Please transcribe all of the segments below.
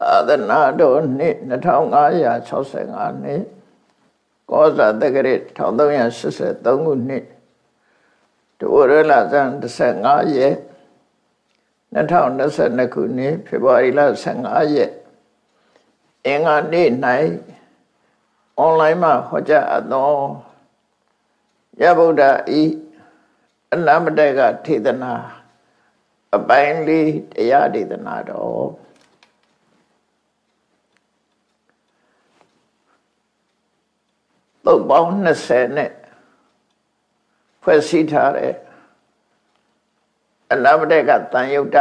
သာသနာတော်နှစ်2565နှစ်ကောဇာတက္ကရာ1383ခုနှစ်တဝရလဇန်15ရက်2022ခုနှစ်ဖေဖော်ဝါရီလ15ရက်အင်္ဂါနေ့၌အွန်လိုင်းမှာဟောကြားအပ်သောရဗုဒ္ဓဤအနမတကထေသနာအပိုင်းလေးတရားဒေသနာတော် သုတ်ပေါင်း20နဲ့ဖွဲ့စည်းထားတဲ့အနာမတကတန်ယုတ်တ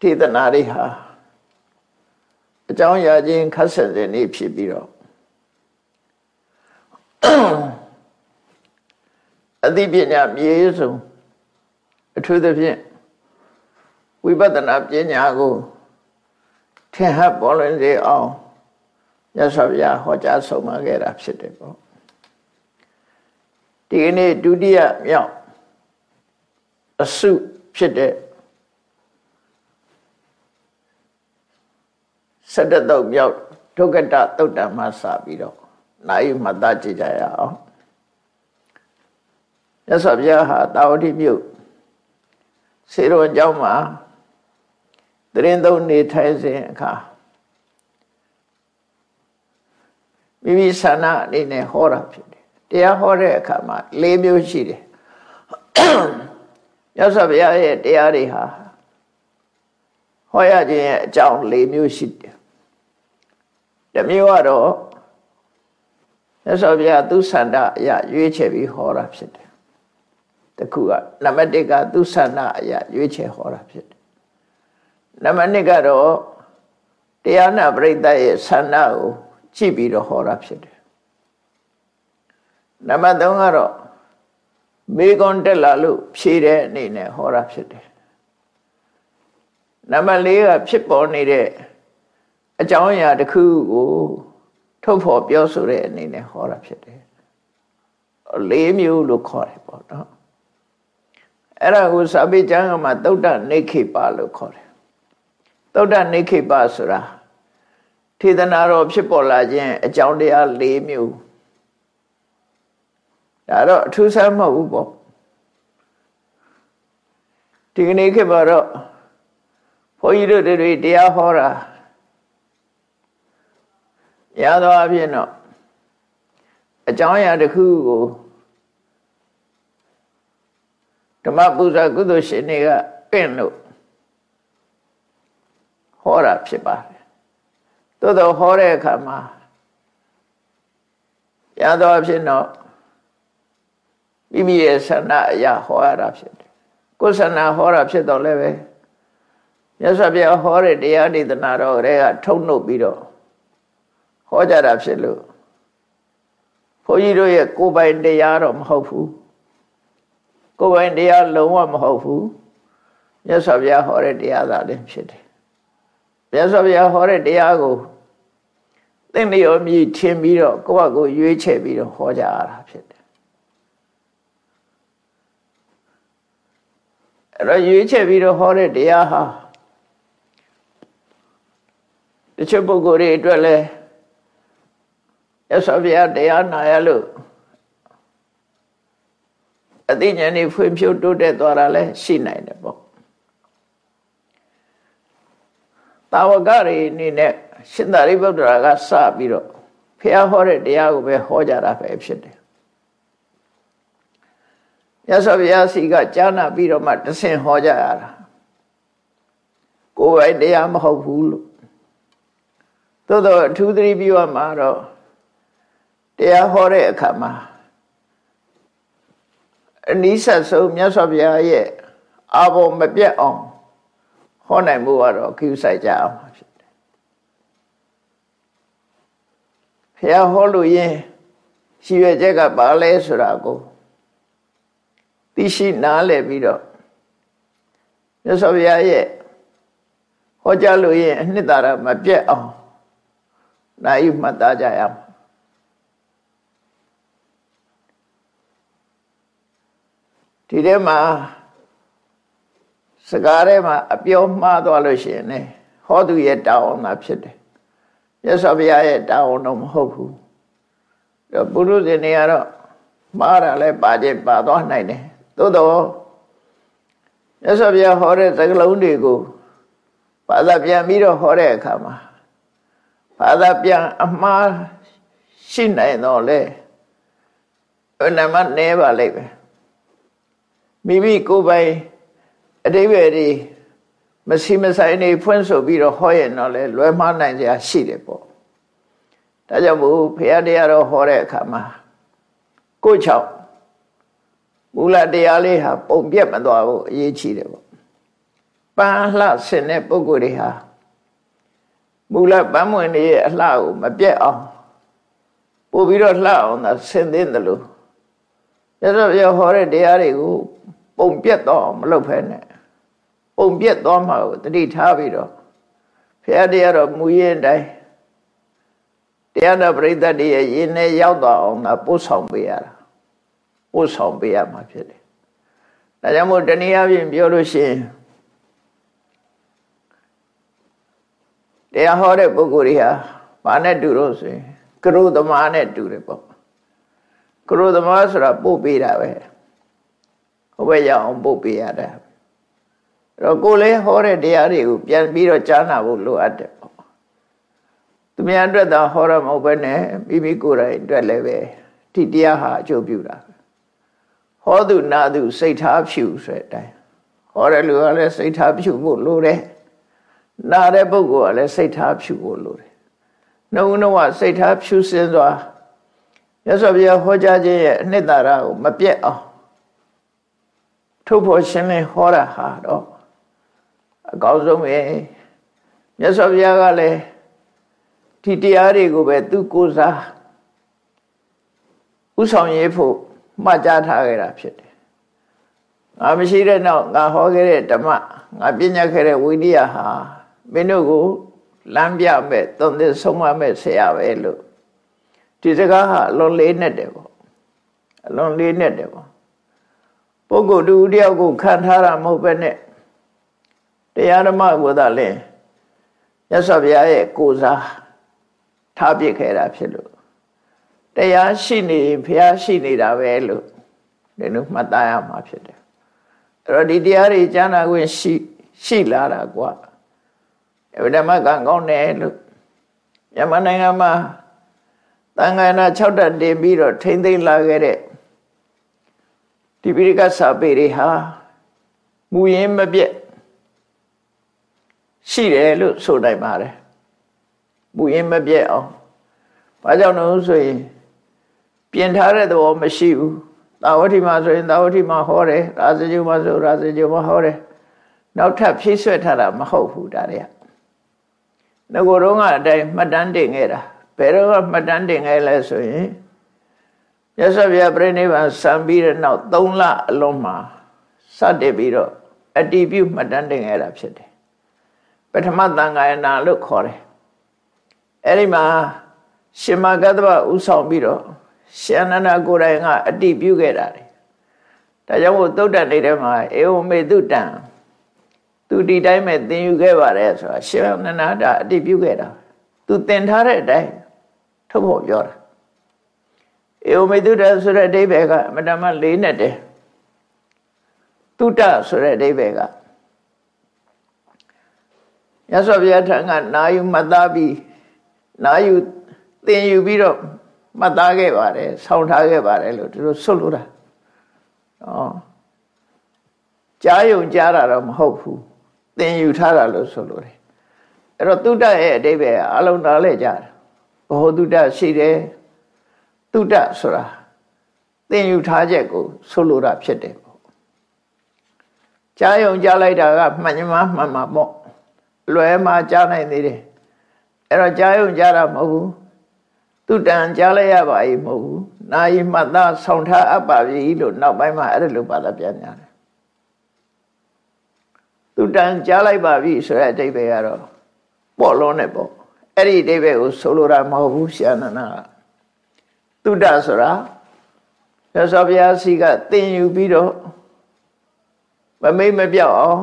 ထေသနာတွေဟာအကြောင်းအရာချင်းခက်ဆက်တဲ့နေ့ဖြစ်ပြီးတော့အသိပညာမြေစုံအထူးသဖြင့်ဝိပဿနာပညာကိုထင်ဟပ်ပေါ်လွင်စေအောင် မြတ်စွာဘုရားဟောကြားဆုံးမခဲ့တာဖြစ်တယ်ပေါ့ဒီကနေ့ဒုတိယမြောက်အစုဖြစ်တဲ့ဆတ္တတုတ်မြောက်ဒုက္ကတတုတ်တံမှာစပြီးတော့နိုင်မှတ်သားကြည့်ကြရအောင်မြတ်စွာဘုရားဟာတာဝတိမြို့စေတော်เจ้าမှာတရင်သုံးနေထိုင်စဉ်အခါ မိမိဆန္ဒအနေနဲ့ဟောတာဖြစ်တယ်တရားဟောတဲ့အခါမှာ၄မျိုးရှိတယ်မြတ်စွာဘုရားရဲ့တရားတွေဟာဟောရခြင်းရဲ့အကြောင်း၄မျိုးရှိတယ်တမျိုးကတော့မြတ်စွာဘုရားသူဆန္ဒအရာရွေးချယ်ပြီးဟောတာဖြစ်တယ်တခုကနံပါတ်1ကသူဆန္ဒအရာရွေးချယ်ဟောတာဖြစ်တယ်နံပါတ်2ကတော့တရားနာပရိသတ်ရဲ့ဆန္ဒကို ကြည့်ပြီးတော့ဟောတာဖြစ်တယ်နံပါတ်3ကတော့မေကွန်တက်လာလို့ဖြေတဲ့အနေနဲ့ဟောတာဖြစ်တယ်နံပါတ်4ကဖြစ်ပေါ်နေတဲ့အကြောင်းအရာတစ်ခုကိုထုတ်ဖော်ပြောဆိုတဲ့အနေနဲ့ဟောတာဖြစ်တယ်၄မျိုးလို့ခေါ်တယ်ပေါ့နော်အဲ့ဒါကိုစာပေကျမ်းမှာသုဒ္ဓနေခိပါလို့ခေါ်တယ်သုဒ္ဓနေခိပါဆိုတာ ထေသနာတော်ဖြစ်ပေါ်လာခြင်းအကြောင်းတရား၄မျိုးဒါတော့အထူးဆန်းမဟုတ်ဘူးပေါ့ဒီကနေ့ခေတ်မှာတော့ဘုန်းကြီးတို့တွေတရားဟောတာရသောအဖြစ်တော့အကြောင်းအရာတစ်ခုကိုဓမ္မပူဇာကုသိုလ်ရှင်တွေကပင့်လို့ဟောတာဖြစ်ပါတယ် သို့တော့ဟောတဲ့အခါမှာရသောအဖြစ်တော့မိမိရဲ့ဆန္ဒအရာဟောရတာဖြစ်တယ်ကိုယ်ဆန္ဒဟောတာဖြစ်တော့လည်းပဲမြတ်စွာဘုရားဟောတဲ့တရားဒေသနာတော်တွေကထုတ်နှုတ်ပြီးတော့ဟောကြတာဖြစ်လို့ဘုန်းကြီးတို့ရဲ့ကိုယ်ပိုင်တရားတော့မဟုတ်ဘူးကိုယ်ပိုင်တရားလုံးဝမဟုတ်ဘူးမြတ်စွာဘုရားဟောတဲ့တရားသာလည်းဖြစ်တယ်မြတ်စွာဘုရားဟောတဲ့တရားကို သင်လျော်မြည်ထင်ပြီးတော့ကိုယ့်ဘကိုရွေးချယ်ပြီးတော့ဟောကြရတာဖြစ်တယ်အဲ့တော့ရွေးချယ်ပြီးတော့ဟောတဲ့တရားဟာတချို့ပုဂ္ဂိုလ်တွေအတွက်လည်းရသော်ဗျာတရားနာရလို့အသိဉာဏ်တွေဖွံ့ဖြိုးတိုးတက်သွားတာလည်းရှိနိုင်တယ်ပေါ့တာဝကတွေအနေနဲ့ ရှင်သာရိပုတ္တရာကစပြီးတော့ဖះဟောတဲ့တရားကိုပဲဟောကြတာပဲဖြစ်တယ်မြတ်စွာဘုရားစီကကြားနာပြီးတော့မှတဆင့်ဟောကြရတာကိုယ်ပိုင်တရားမဟုတ်ဘူးလို့သို့တော့အထူးသတိပြုရမှာတော့တရားဟောတဲ့အခါမှာအနိစ္စဆုံးမြတ်စွာဘုရားရဲ့အာဘောမပြတ်အောင်ဟောနိုင်မှုကတော့ကိစ္စကြအောင် ဖြစ်တယ်ဘုရားဟောလို့ရင်ရှိရချက်ကဘာလဲဆိုတာကိုသိရှိနားလည်ပြီးတော့မြတ်စွာဘုရားရဲ့ဟောကြားလို့ရင်အနှစ်သာရမပြတ်အောင်နိုင်မှတ်သားကြရအောင်ဒီထဲမှာစကားထဲမှာအပြောမှားသွားလို့ရှိရင်ねဟေဟောသူရဲ့တာဝန်သာဖြစ်တယ် မြတ်စွာဘုရားရဲ့တာဝန်တော့မဟုတ်ဘူးအဲ့ပုရုဇဉ်တွေကတော့မှားတာလဲပါခြင်းပါသွားနိုင်တယ်သို့တော့မြတ်စွာဘုရားဟောတဲ့သကလုံးတွေကိုဘာသာပြန်ပြီးတော့ဟောတဲ့အခါမှာဘာသာပြန်အမှားရှိနိုင်တော့လေဘယ်နှမနဲပါလိမ့်မယ်မိမိကိုယ်ပိုင်အတိပ္ပယ်တွေ မစီမဆိုင်နေဖွင့်ဆိုပြီးတော့ဟောရင်တော့လေလွယ်မှားနိုင်စရာရှိတယ်ပေါ့ဒါကြောင့်မို့ဘုရားတရားတော်ဟောတဲ့အခါမှာကိုချောက်မူလတရားလေးဟာပုံပြက်မသွားဘူးအရေးကြီးတယ်ပေါ့ပန်းလှဆင်တဲ့ပုဂ္ဂိုလ်တွေဟာမူလပန်းမွင်တွေရဲ့အလှကိုမပြက်အောင်ပို့ပြီးတော့လှအောင်သာဆင်သင့်တယ်လို့ရသော်ရဟောတဲ့တရားတွေကိုပုံပြက်တော့မလုပ်ဖဲနဲ့ ပုံပြက်သွားမှာကိုတတိထားပြီးတော့ဖရာတရားတော်မူရင်တိုင်းတရားတော်ပြိဿတည်းရဲ့ရင်ထဲရောက်သွားအောင်သာပို့ဆောင်ပေးရတာပို့ဆောင်ပေးရမှာဖြစ်တယ်ဒါကြောင့်မို့တနည်းအားဖြင့်ပြောလို့ရှိရင်တရားဟောတဲ့ပုဂ္ဂိုလ်တွေဟာဘာနဲ့တူလို့ဆိုရင်ကရုသမားနဲ့တူတယ်ပေါ့ကရုသမားဆိုတာပို့ပေးတာပဲဟိုဘက်ရောက်အောင်ပို့ပေးရတာအဲ့ တော့ကိုယ်လည်းဟောတဲ့တရားတွေကိုပြန်ပြီးတော့ကြားနာဖို့လိုအပ်တယ်ပေါ့သူများအတွက်သာဟောရမဟုတ်ဘဲနဲ့မိမိကိုယ်တိုင်အတွက်လည်းပဲဒီတရားဟာအကျိုးပြုတာဟောသူနာသူစိတ်ထားဖြူဆိုတဲ့အတိုင်းဟောတဲ့လူကလည်းစိတ်ထားဖြူဖို့လိုတယ်နာတဲ့ပုဂ္ဂိုလ်ကလည်းစိတ်ထားဖြူဖို့လိုတယ်နှုံနှုံကစိတ်ထားဖြူစင်စွာမြတ်စွာဘုရားဟောကြားခြင်းရဲ့အနှစ်သာရကိုမပြတ်အောင်ထုတ်ဖို့ရှင်းလင်းဟောတာဟာတော့ အကောင်းဆုံးပဲမြတ်စွာဘုရားကလည်းဒီတရားတွေကိုပဲသူကိုးစားဥဆောင်ရေးဖို့မှတ်ကြားထားခဲ့တာဖြစ်တယ်ငါမရှိတဲ့နောက်ငါဟောခဲ့တဲ့ဓမ္မငါပြညာခဲ့တဲ့ဝိနည်းဟာမင်းတို့ကိုလမ်းပြမဲ့သုံးသစ်ဆုံးမမဲ့ဆရာပဲလို့ဒီစကားဟာအလွန်လေးနဲ့တယ်ပေါ့အလွန်လေးနဲ့တယ်ပေါ့ပုဂ္ဂိုလ်တူတယောက်ကိုခံထားတာမဟုတ်ပဲနဲ့ တရားဓမ္မကိုသာလဲရသော်ဘုရားရဲ့ကိုစားထားပြခဲ့တာဖြစ်လို့တရားရှိနေဘုရားရှိနေတာပဲလို့ဒီလိုမှတ်သားရမှာဖြစ်တယ်အဲ့တော့ဒီတရားတွေကျမ်းနာခွင့်ရှိရှိလာတာကွာအဲ့ဓမ္မကံကောင်းတယ်လို့မြန်မာနိုင်ငံမှာတန်ခါနာ6တက်တင်ပြီးတော့ထိမ့်သိမ့်လာခဲ့တဲ့ဒီပိရိကစာပေတွေဟာမူရင်းမပြတ် ရှိတယ်လို့ဆိုနိုင်ပါတယ်မူရင်းမပြတ်အောင်ဘာကြောင့်လို့ဆိုရင်ပြင်ထားတဲ့သဘောမရှိဘူးသာဝတိမှာဆိုရင်သာဝတိမှာဟောတယ်ရာဇဂျုမှာဆိုရာဇဂျုမှာဟောတယ်နောက်ထပ်ဖြည့်ဆွက်ထားတာမဟုတ်ဘူးဒါတွေကငကိုတော့ကအတိုင်းမှတ်တမ်းတင်ခဲ့တာဘယ်တော့မှတ်တမ်းတင်ခဲ့လဲဆိုရင်မြတ်စွာဘုရားပြိဋိဘံစံပြီးတဲ့နောက်3လအလုံးမှာစတင်ပြီးတော့အတ္တိပြုမှတ်တမ်းတင်ခဲ့တာဖြစ်တယ် ပထမသံဃာယနာလို့ခေါ်တယ်အဲ့ဒီမှာရှင်မဂတ္တဗဥဆောင်ပြီးတော့ရှင်နန္ဒကိုယ်တိုင်ကအတ္တိပြုခဲ့တာလေဒါကြောင့်မို့သုတ်တန်နေတဲ့မှာအေဝမေတုတံသူဒီတိုင်းမဲ့သင်ယူခဲ့ပါတယ်ဆိုတာရှင်နန္ဒတာအတ္တိပြုခဲ့တာသူသင်ထားတဲ့အတိုင်းထုတ်ဖို့ပြောတာဧဝမေတုတဆိုတဲ့အဓိပ္ပာယ်ကအမတမလေးနဲ့တည်းတုတဆိုတဲ့အဓိပ္ပာယ်က ရသော်ဘုရားထံကနာယူမှတ်သားပြီးနာယူသင်ယူပြီးတော့မှတ်သားခဲ့ပါတယ်ဆောင်းထားခဲ့ပါတယ်လို့သူတို့ဆွလို့တာဩကြားယုံကြားတာတော့မဟုတ်ဘူးသင်ယူထားတာလို့ဆိုလို့တယ်အဲ့တော့တုတ္တရဲ့အဓိပ္ပာယ်အလုံးသားလဲကြတယ်ဘောတုတ္တရှိတယ်တုတ္တဆိုတာသင်ယူထားချက်ကိုဆိုလိုတာဖြစ်တယ်ပေါ့ကြားယုံကြားလိုက်တာကမှန်မှန်မှန်မှပေါ့ လွယ်မှကြားနိုင်သေးတယ်အဲ့တော့ကြားယုံကြားတာမဟုတ်ဘူးသူတန်ကြားလိုက်ရပါ E မဟုတ်ဘူးနာယီမှတ်သားဆောင်ထားအပ်ပါပြီလို့နောက်ပိုင်းမှာအဲ့ဒါလိုပါတာပြန်ညာတယ်သူတန်ကြားလိုက်ပါပြီဆိုတဲ့အတိတ်ပဲကတော့ပေါ့လုံးနဲ့ပေါ့အဲ့ဒီအတိတ်ပဲကိုဆိုလိုတာမဟုတ်ဘူးရှာနနာတုဒ္ဒဆိုတာမြတ်စွာဘုရားစီကသင်ယူပြီးတော့မမိတ်မပြောက်အောင်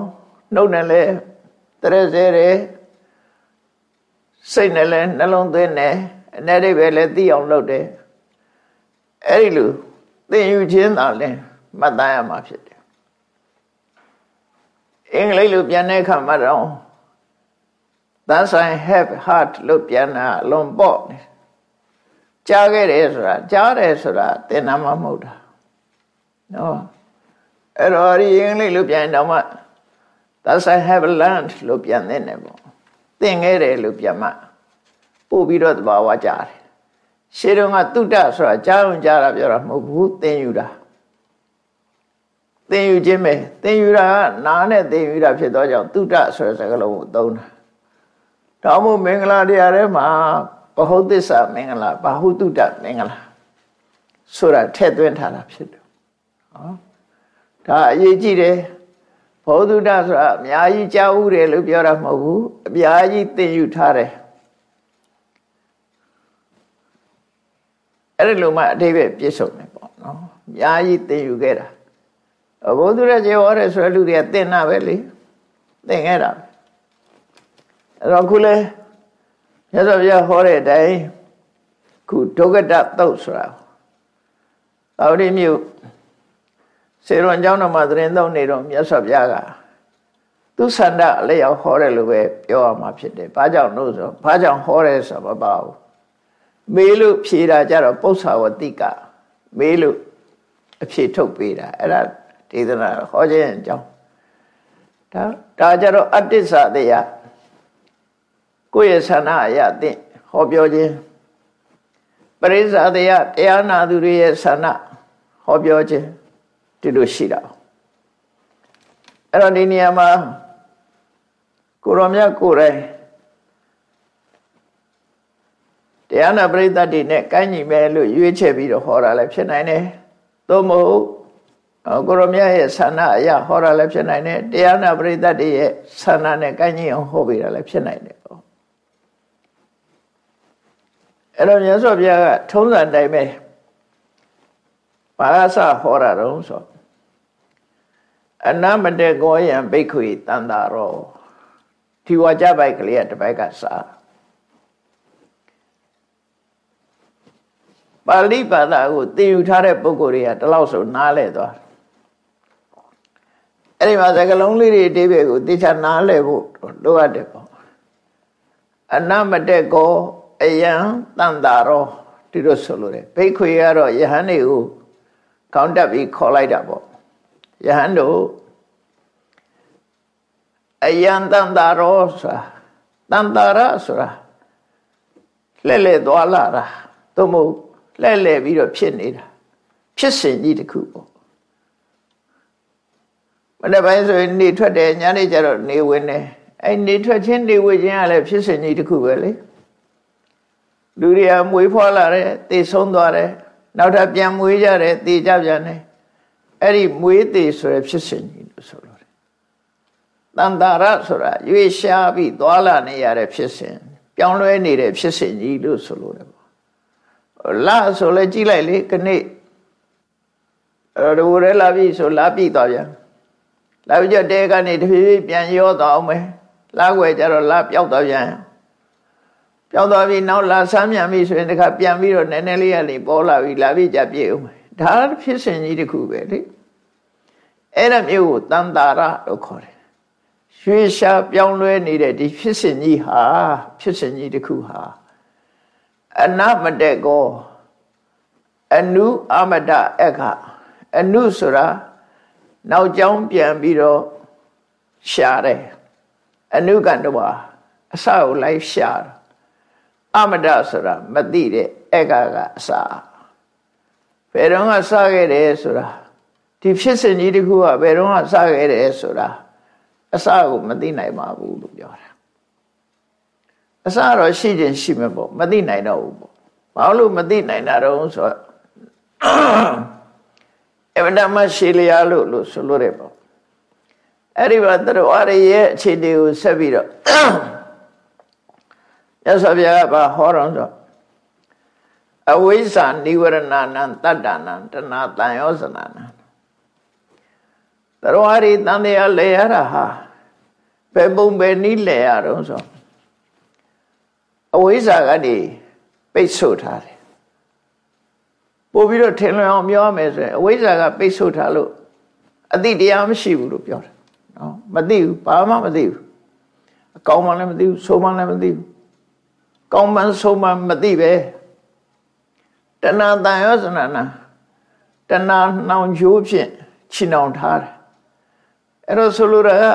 နှုတ်နဲ့လဲ တရက်စဲတယ်စိတ်နဲ့လည်းနှလုံးသွင်းတယ်အနေနဲ့ပဲလည်းသိအောင်လုပ်တယ်အဲ့ဒီလိုသင်ယူခြင်းသာလဲမှတ်သားရမှာဖြစ်တယ်အင်္ဂလိပ်လိုပြန်တဲ့အခါမှာတော့ thus i have heart လို့ပြန်တာအလွန်ပေါ့နေကြားခဲ့တယ်ဆိုတာကြားတယ်ဆိုတာသင်နာမမဟုတ်တာနော်အဲ့တော့ဒီအင်္ဂလိပ်လိုပြန်တော့မှ thus i have learned လို့ပြန်တဲ့နေပေါ့သင်ခဲ့တယ်လို့ပြန်မှပို့ပြီးတော့သဘာဝကြားတယ်ရှေးတုန်းကတုဒ္ဒဆိုတာကြားုံကြားတာပြောတာမဟုတ်ဘူးသင်ယူတာသင်ယူခြင်းပဲသင်ယူတာကနားနဲ့သင်ယူတာဖြစ်သောကြောင့်တုဒ္ဒဆိုတဲ့စကားလုံးကိုသုံးတာတောင်းမို့မင်္ဂလာတရားထဲမှာဘဟုသစ္စာမင်္ဂလာဘာဟုတုဒ္ဒမင်္ဂလာဆိုတာထည့်သွင်းထားတာဖြစ်တယ်ဟောဒါအရေးကြီးတယ် ဘောဓုဒ္ဒဆိုတာအများကြီးကြားဥတယ်လို့ပြောတာမဟုတ်ဘူးအများကြီးသင်ယူထားတယ်အဲ့ဒီလိုမှအတိပ္ပယ်ပြည့်စုံတယ်ပေါ့နော်အများကြီးသင်ယူခဲ့တာဘုသူရကျေဟောတယ်ဆိုတဲ့လူတွေကသင်တာပဲလေသင်ခဲ့တာပဲအဲ့တော့ခုလဲမြတ်စွာဘုရားဟောတဲ့အတိုင်းခုဒုက္ကတသုတ်ဆိုတာသာဝတိမြို့ စေရွန်ကျောင်းတော်မှာသတင်းသုံးနေတော့မြတ်စွာဘုရားကသူဆန္ဒအလျောက်ဟောတယ်လို့ပဲပြောရမှာဖြစ်တယ်။ဘာကြောင့်လို့ဆိုဘာကြောင့်ဟောတယ်ဆိုတော့မပါဘူး။မေးလို့ဖြေတာကြတော့ပု္ပ္ပာဝတိကမေးလို့အဖြေထုတ်ပေးတာအဲ့ဒါဒေသနာဟောခြင်းအကြောင်းဒါဒါကြတော့အတ္တစ္ဆတရားကိုယ့်ရဲ့ဆန္ဒအရသင့်ဟောပြောခြင်းပရိစ္ဆာတရားတရားနာသူတွေရဲ့ဆန္ဒဟောပြောခြင်း ဒီလိုရှိတာအဲ့တော့ဒီနေရာမှာကိုရောမြတ်ကိုယ်တိုင်တရားနာပရိသတ်တွေနဲ့ကိုင်းညီမယ်လို့ရွေးချယ်ပြီးတော့ဟောတာလည်းဖြစ်နိုင်တယ်သို့မဟုတ်ကိုရောမြတ်ရဲ့ဆန္ဒအရဟောတာလည်းဖြစ်နိုင်တယ်တရားနာပရိသတ်တွေရဲ့ဆန္ဒနဲ့ကိုင်းညီအောင်ဟောပေးတာလည်းဖြစ်နိုင်တယ်ပေါ့အဲ့တော့မြတ်စွာဘုရားကထုံးစံတိုင်းပဲ ဘာသာစဟောတာတော့ဆိုအနမတေကောယံဘိက္ခွေတန်တာရောဒီဝါကြပိုက်ကလေးကတစ်ပိုက်ကစားပါဠိဘာသာကိုသင်ယူထားတဲ့ပုဂ္ဂိုလ်တွေကတလောက်ဆိုနားလဲသွားအဲ့ဒီမှာစကလုံးလေးတွေအတိပ္ပယ်ကိုသိချာနားလဲဖို့လိုအပ်တယ်ပေါ့အနမတေကောအယံတန်တာရောဒီလိုဆိုလို့တယ်ဘိက္ခွေကတော့ယဟန်တွေကို ကောင်းတက်ပြီးခေါ်လိုက်တာပေါ့ယဟန်တို့အယံတန်တာရောဆိုတာတန်တာရဆိုတာလှဲ့လှဲ့သွားလာတာသို့မဟုတ်လှဲ့လှဲ့ပြီးတော့ဖြစ်နေတာဖြစ်စဉ်ကြီးတစ်ခုပေါ့မနေ့ပိုင်းဆိုရင်နေထွက်တယ်ညနေကျတော့နေဝင်တယ်အဲ့နေထွက်ခြင်းနေဝင်ခြင်းကလည်းဖြစ်စဉ်ကြီးတစ်ခုပဲလေလူတွေကမွေးဖွားလာတယ်သေဆုံးသွားတယ် နောက်ထပ်ပြန်မွေးကြတယ်သေကြပြန်တယ်အဲ့ဒီမွေးသေးဆိုရဖြစ်စဉ်ကြီးလို့ဆိုလို့တယ်တန်တာရဆိုတာရွေရှားပြီးသွာလာနေရတဲ့ဖြစ်စဉ်ပြောင်းလဲနေတဲ့ဖြစ်စဉ်ကြီးလို့ဆိုလို့တယ်ပေါ့လာဆိုလဲကြည့်လိုက်လေခဏအဲ့တော့ရဲလာပြီဆိုလာပြီသွားပြန်လာပြီးကြတဲကနေတဖြည်းဖြည်းပြန်ရောသွားအောင်မယ်လာွယ်ကြတော့လာပျောက်သွားပြန် ပျောက်သွားပြီနောက်လာဆမ်းမြန်ပြီဆိုရင်တခါပြန်ပြီးတော့နည်းနည်းလေးကနေပေါ်လာပြီလာပြီးကြပြည့်အောင်မယ်ဒါဖြစ်စဉ်ကြီးတစ်ခုပဲလေအဲ့ဒါမျိုးကိုတန်တာရလို့ခေါ်တယ်ရွှေရှားပြောင်းလဲနေတဲ့ဒီဖြစ်စဉ်ကြီးဟာဖြစ်စဉ်ကြီးတစ်ခုဟာအနမတက်ကောအနုအမတအခအနုဆိုတာနောက်ကြောင်းပြန်ပြီးတော့ရှာတယ်အနုကန္တဝါအစကိုလိုက်ရှာတယ် အမတဆိုတာမသိတဲ့အခကအစာဘယ်တော့ကစခဲ့တယ်ဆိုတာဒီဖြစ်စဉ်ကြီးတစ်ခုကဘယ်တော့ကစခဲ့တယ်ဆိုတာအစကိုမသိနိုင်ပါဘူးလို့ပြောတာအစတော့ရှိခြင်းရှိမှာပေါ့မသိနိုင်တော့ဘူးပေါ့ဘာလို့မသိနိုင်တာတော့ဆိုတော့အမှန်တမ်းရှိလျာလို့လို့ဆိုလို့ရပေါ့အဲ့ဒီမှာတရဝရရဲ့အခြေအနေကိုဆက်ပြီးတော့ ရသော်ဗျာကဟောတော့ဆိုအဝိဇ္ဇာနိဝရဏနံတတ္တနံတဏတန်ယောဇနာနံတရဝရီတန်တရားလဲရတာဟာဘယ်ပုံပဲနီးလဲရတော့ဆိုအဝိဇ္ဇာကနေပိတ်ဆို့ထားတယ်ပို့ပြီးတော့ထင်လွင်အောင်ပြောရမယ်ဆိုရင်အဝိဇ္ဇာကပိတ်ဆို့ထားလို့အတိတရားမရှိဘူးလို့ပြောတယ်နော်မသိဘူးဘာမှမသိဘူးအကောင်းမှလည်းမသိဘူးဆိုးမှလည်းမသိဘူး ကောင်းမှဆိုးမှမသိပဲတဏှာတန်ရောစနနာတဏှာနှောင်ချိုးဖြင့်ချီနှောင်ထားတယ်အဲ့တော့ဆိုလိုတာက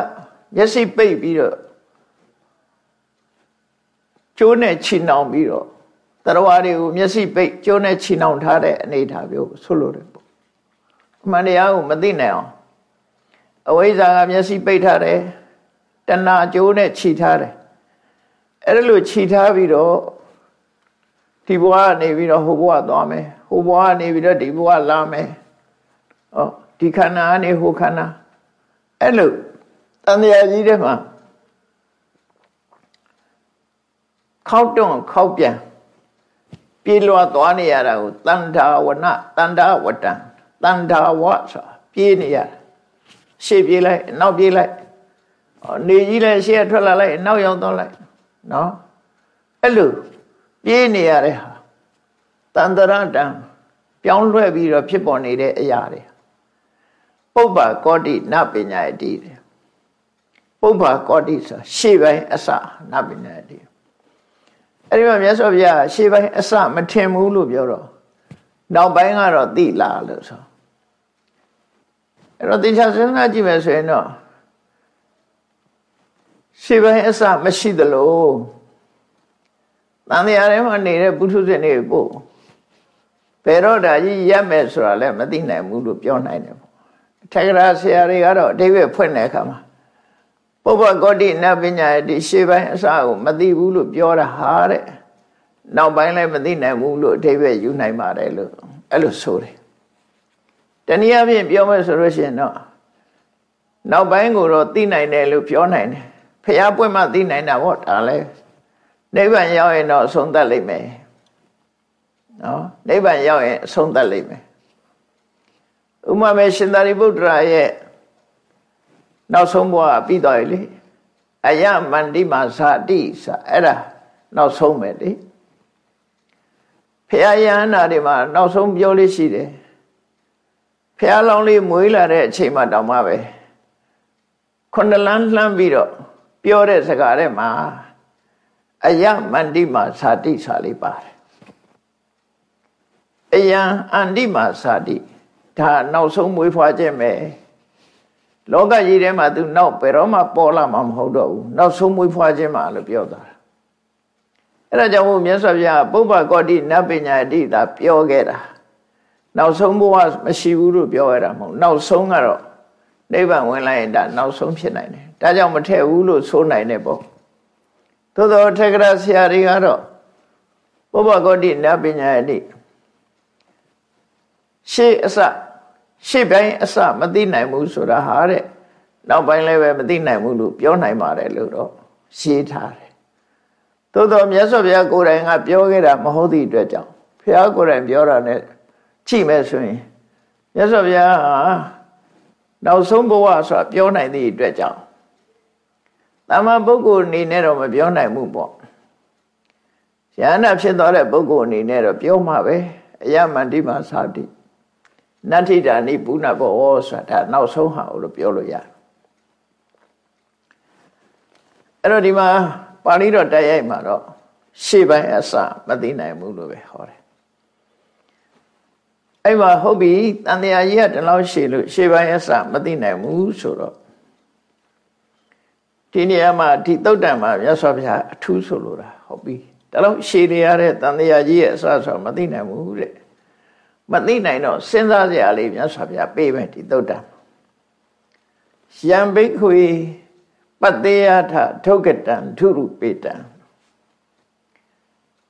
မျက်စိပိတ်ပြီးတော့ကျိုးနဲ့ချီနှောင်ပြီးတော့တရားတွေကိုမျက်စိပိတ်ကျိုးနဲ့ချီနှောင်ထားတဲ့အနေအထားမျိုးဆိုလိုတယ်ပေါ့အမှန်တရားကိုမသိနိုင်အောင်အဝိဇ္ဇာကမျက်စိပိတ်ထားတယ်တဏှာကျိုးနဲ့ခြိထားတယ် အဲ့ဒါလိုခြိထားပြီးတော့ဒီဘဝကနေပြီးတော့ဟိုဘဝသွားမယ်ဟိုဘဝကနေပြီးတော့ဒီဘဝလာမယ်ဟောဒီခန္ဓာကနေဟိုခန္ဓာအဲ့လိုတန်တရားကြီးတဲ့မှာခောက်တွန်းခောက်ပြန်ပြေလွှာသွားနေရတာကိုတန်ထာဝနတန်ထာဝတံတန်ထာဝဆိုပြေးနေရတာရှေ့ပြေးလိုက်နောက်ပြေးလိုက်နေကြီးလည်းရှေ့ထွက်လာလိုက်နောက်ရောက်တော့လိုက် နော်အဲ့လိုပြေးနေရတဲ့ဟာတန်တရတံပြောင်းလဲပြီးတော့ဖြစ်ပေါ်နေတဲ့အရာတွေပုပ္ပါကောတိနပညာယတိတဲ့ပုပ္ပါကောတိဆိုရှေ့ပိုင်းအစနပညာယတိအဲ့ဒီမှာမြတ်စွာဘုရားရှေ့ပိုင်းအစမထင်ဘူးလို့ပြောတော့နောက်ပိုင်းကတော့သိလာလို့ဆိုအဲ့တော့တရားစဉ်းစားကြည့်မယ်ဆိုရင်တော့ ရှေ့ပိုင်းအစမရှိသလိုတန်တရားထဲမှာနေတဲ့ပုထုဇဉ်တွေပို့ဘယ်တော့ဒါကြီးရက်မယ်ဆိုတာလည်းမသိနိုင်ဘူးလို့ပြောနိုင်တယ်ပေါ့ထေရဆရာတွေကတော့အတိပ္ပယ်ဖွင့်တဲ့အခါမှာပုဗ္ဗကောတိနပညာဒီရှေ့ပိုင်းအစကိုမသိဘူးလို့ပြောတာဟာတဲ့နောက်ပိုင်းလည်းမသိနိုင်ဘူးလို့အတိပ္ပယ်ယူနိုင်ပါတယ်လို့အဲ့လိုဆိုတယ်တနည်းအားဖြင့်ပြောမယ်ဆိုလို့ရှိရင်တော့နောက်ပိုင်းကိုတော့သိနိုင်တယ်လို့ပြောနိုင်တယ် ဖះပွင့်မှသိနိုင်တာပေါ့ဒါလည်းနိဗ္ဗာန်ရောက်ရင်တော့အဆုံးသတ်လိမ့်မယ်နော်နိဗ္ဗာန်ရောက်ရင်အဆုံးသတ်လိမ့်မယ်ဥမာမေရှင်သာရိပုတ္တရာရဲ့နောက်ဆုံးဘဝပြီးသွားပြီလေအယမန္တိမာဇာတိစာအဲ့ဒါနောက်ဆုံးပဲလေဖះယန္နာတွေမှာနောက်ဆုံးပြောလေးရှိတယ်ဖះလောင်းလေးမွေးလာတဲ့အချိန်မှတောင်မှပဲခုနှစ်လမ်းလှမ်းပြီးတော့ ပြောတဲ့စကားထဲမှာအယမန္တိမာဇာတိစာလေးပါတယ်အယံအန္တိမာဇာတိဒါနောက်ဆုံးမွေးဖွားခြင်းပဲလောကကြီးထဲမှာသူနောက်ဘယ်တော့မှပေါ်လာမှာမဟုတ်တော့ဘူးနောက်ဆုံးမွေးဖွားခြင်းမှာလို့ပြောတာအဲ့ဒါကြောင့်မို့မြတ်စွာဘုရားပုပ္ပကောတိနတ်ပညာတိတာပြောခဲ့တာနောက်ဆုံးဘဝမရှိဘူးလို့ပြောရတာမဟုတ်နောက်ဆုံးကတော့နိဗ္ဗာန်ဝင်လိုက်ရင်ဒါနောက်ဆုံးဖြစ်နိုင်တယ် ဒါကြောင့်မထည့်ဘူးလို့ဆိုနိုင်တယ်ပေါ့သို့တော်ထေကရဆရာတွေကတော့ပုဗ္ဗကောတိနတ်ပညာတိရှေ့အစရှေ့ပိုင်းအစမသိနိုင်ဘူးဆိုတာဟာတဲ့နောက်ပိုင်းလည်းပဲမသိနိုင်ဘူးလို့ပြောနိုင်ပါတယ်လို့တော့ရှင်းထားတယ်သို့တော်မြတ်စွာဘုရားကိုယ်တိုင်ကပြောခဲ့တာမဟုတ်သည့်အတွက်ကြောင့်ဘုရားကိုယ်တိုင်ပြောတာ ਨੇ ကြည့်မယ်ဆိုရင်မြတ်စွာဘုရားဟာနောက်ဆုံးဘဝဆိုတာပြောနိုင်သည့်အတွက်ကြောင့် တာမန်ပုဂ္ဂိုလ်အနေနဲ့တော့မပြောနိုင်ဘူးပေါ့ယန္တာဖြစ်သွားတဲ့ပုဂ္ဂိုလ်အနေနဲ့တော့ပြောမှာပဲအယမန္တိမာသာတိနတ္ထိတာနိပုဏ္ဏဘောဆိုတာနောက်ဆုံးဟာလို့ပြောလို့ရတယ်အဲ့တော့ဒီမှာပါဠိတော်တိုက်ရိုက်မှာတော့ရှေ့ပိုင်းအစမသိနိုင်ဘူးလို့ပဲဟောတယ်အဲ့မှာဟုတ်ပြီတန်တရားကြီးကဒီလောက်ရှေ့လို့ရှေ့ပိုင်းအစမသိနိုင်ဘူးဆိုတော့ ဒီနေရာမှာဒီတုတ်တံမှာမြတ်စွာဘုရားအထူးဆိုလိုတာဟုတ်ပြီဒါလောက်ရှည်နေရတဲ့တန်တရားကြီးရဲ့အစဆိုမသိနိုင်ဘူးတဲ့မသိနိုင်တော့စဉ်းစားစရာလေးမြတ်စွာဘုရားပေးမယ်ဒီတုတ်တံယံဘိခွေပတ္တေယထထုတ်ကတံထုရုပေတံ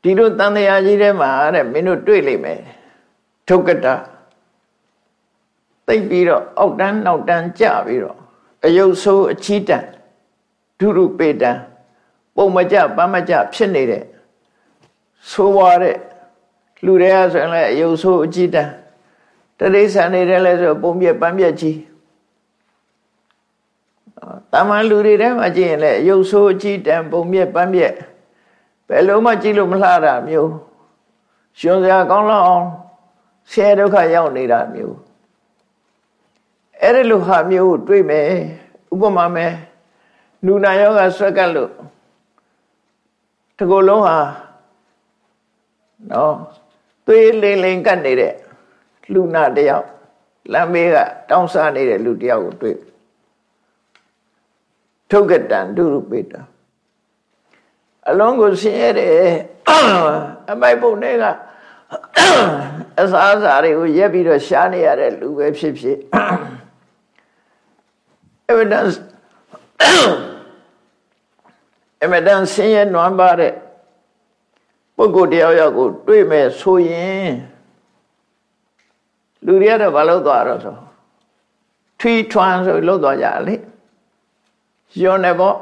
ဒီလိုတန်တရားကြီးထဲမှာတဲ့မင်းတို့တွေ့လိမ့်မယ်ထုတ်ကတသိပြီးတော့အောက်တန်းနောက်တန်းကြပြီးတော့အယုတ်ဆိုးအချီးတန် ဒုရုပေတံပုံမကြပန်းမကြဖြစ်နေတဲ့ဆိုးွားတဲ့လူတွေကဆိုရင်လည်းအယုတ်ဆိုးအချီးတန်တရိษံနေတယ်လဲဆိုပုံပြက်ပန်းပြက်ကြီးတာမန်လူတွေထဲမှာကြည့်ရင်လည်းအယုတ်ဆိုးအချီးတန်ပုံပြက်ပန်းပြက်ဘယ်လုံးမှကြည့်လို့မလှတာမျိုးရှင်စရာကောင်းလောက်အောင်ဆင်းရဲဒုက္ခရောက်နေတာမျိုးအဲ့ဒီလိုဟာမျိုးကိုတွေ့မယ်ဥပမာမယ် လူနာယောဂဆွက်ကပ်လို့တကူလုံးဟာနော်သွေးလိမ့်လိမ့်ကတ်နေတဲ့လူနာတယောက်လမ်းမေးကတောင်းစားနေတဲ့လူတယောက်ကိုတွေ့ထုတ်ကတံဒုရပေတာအလုံးကိုဆင်းရဲတယ်အမိုက်ပုံတွေကအစားအစာတွေကိုရက်ပြီးတော့ရှားနေရတဲ့လူပဲဖြစ်ဖြစ် evidence အမတန်ဆင်းရဲနွမ်းပါတဲ့ပုဂ္ဂိုလ်တယောက်ယောက်ကို တွေ့မဲ့ဆိုရင်လူတွေကတော့မလုပ်သွားတော့ဆိုထွီထွန်းဆိုလုပ်သွားကြလေယွန်းနေပေါ့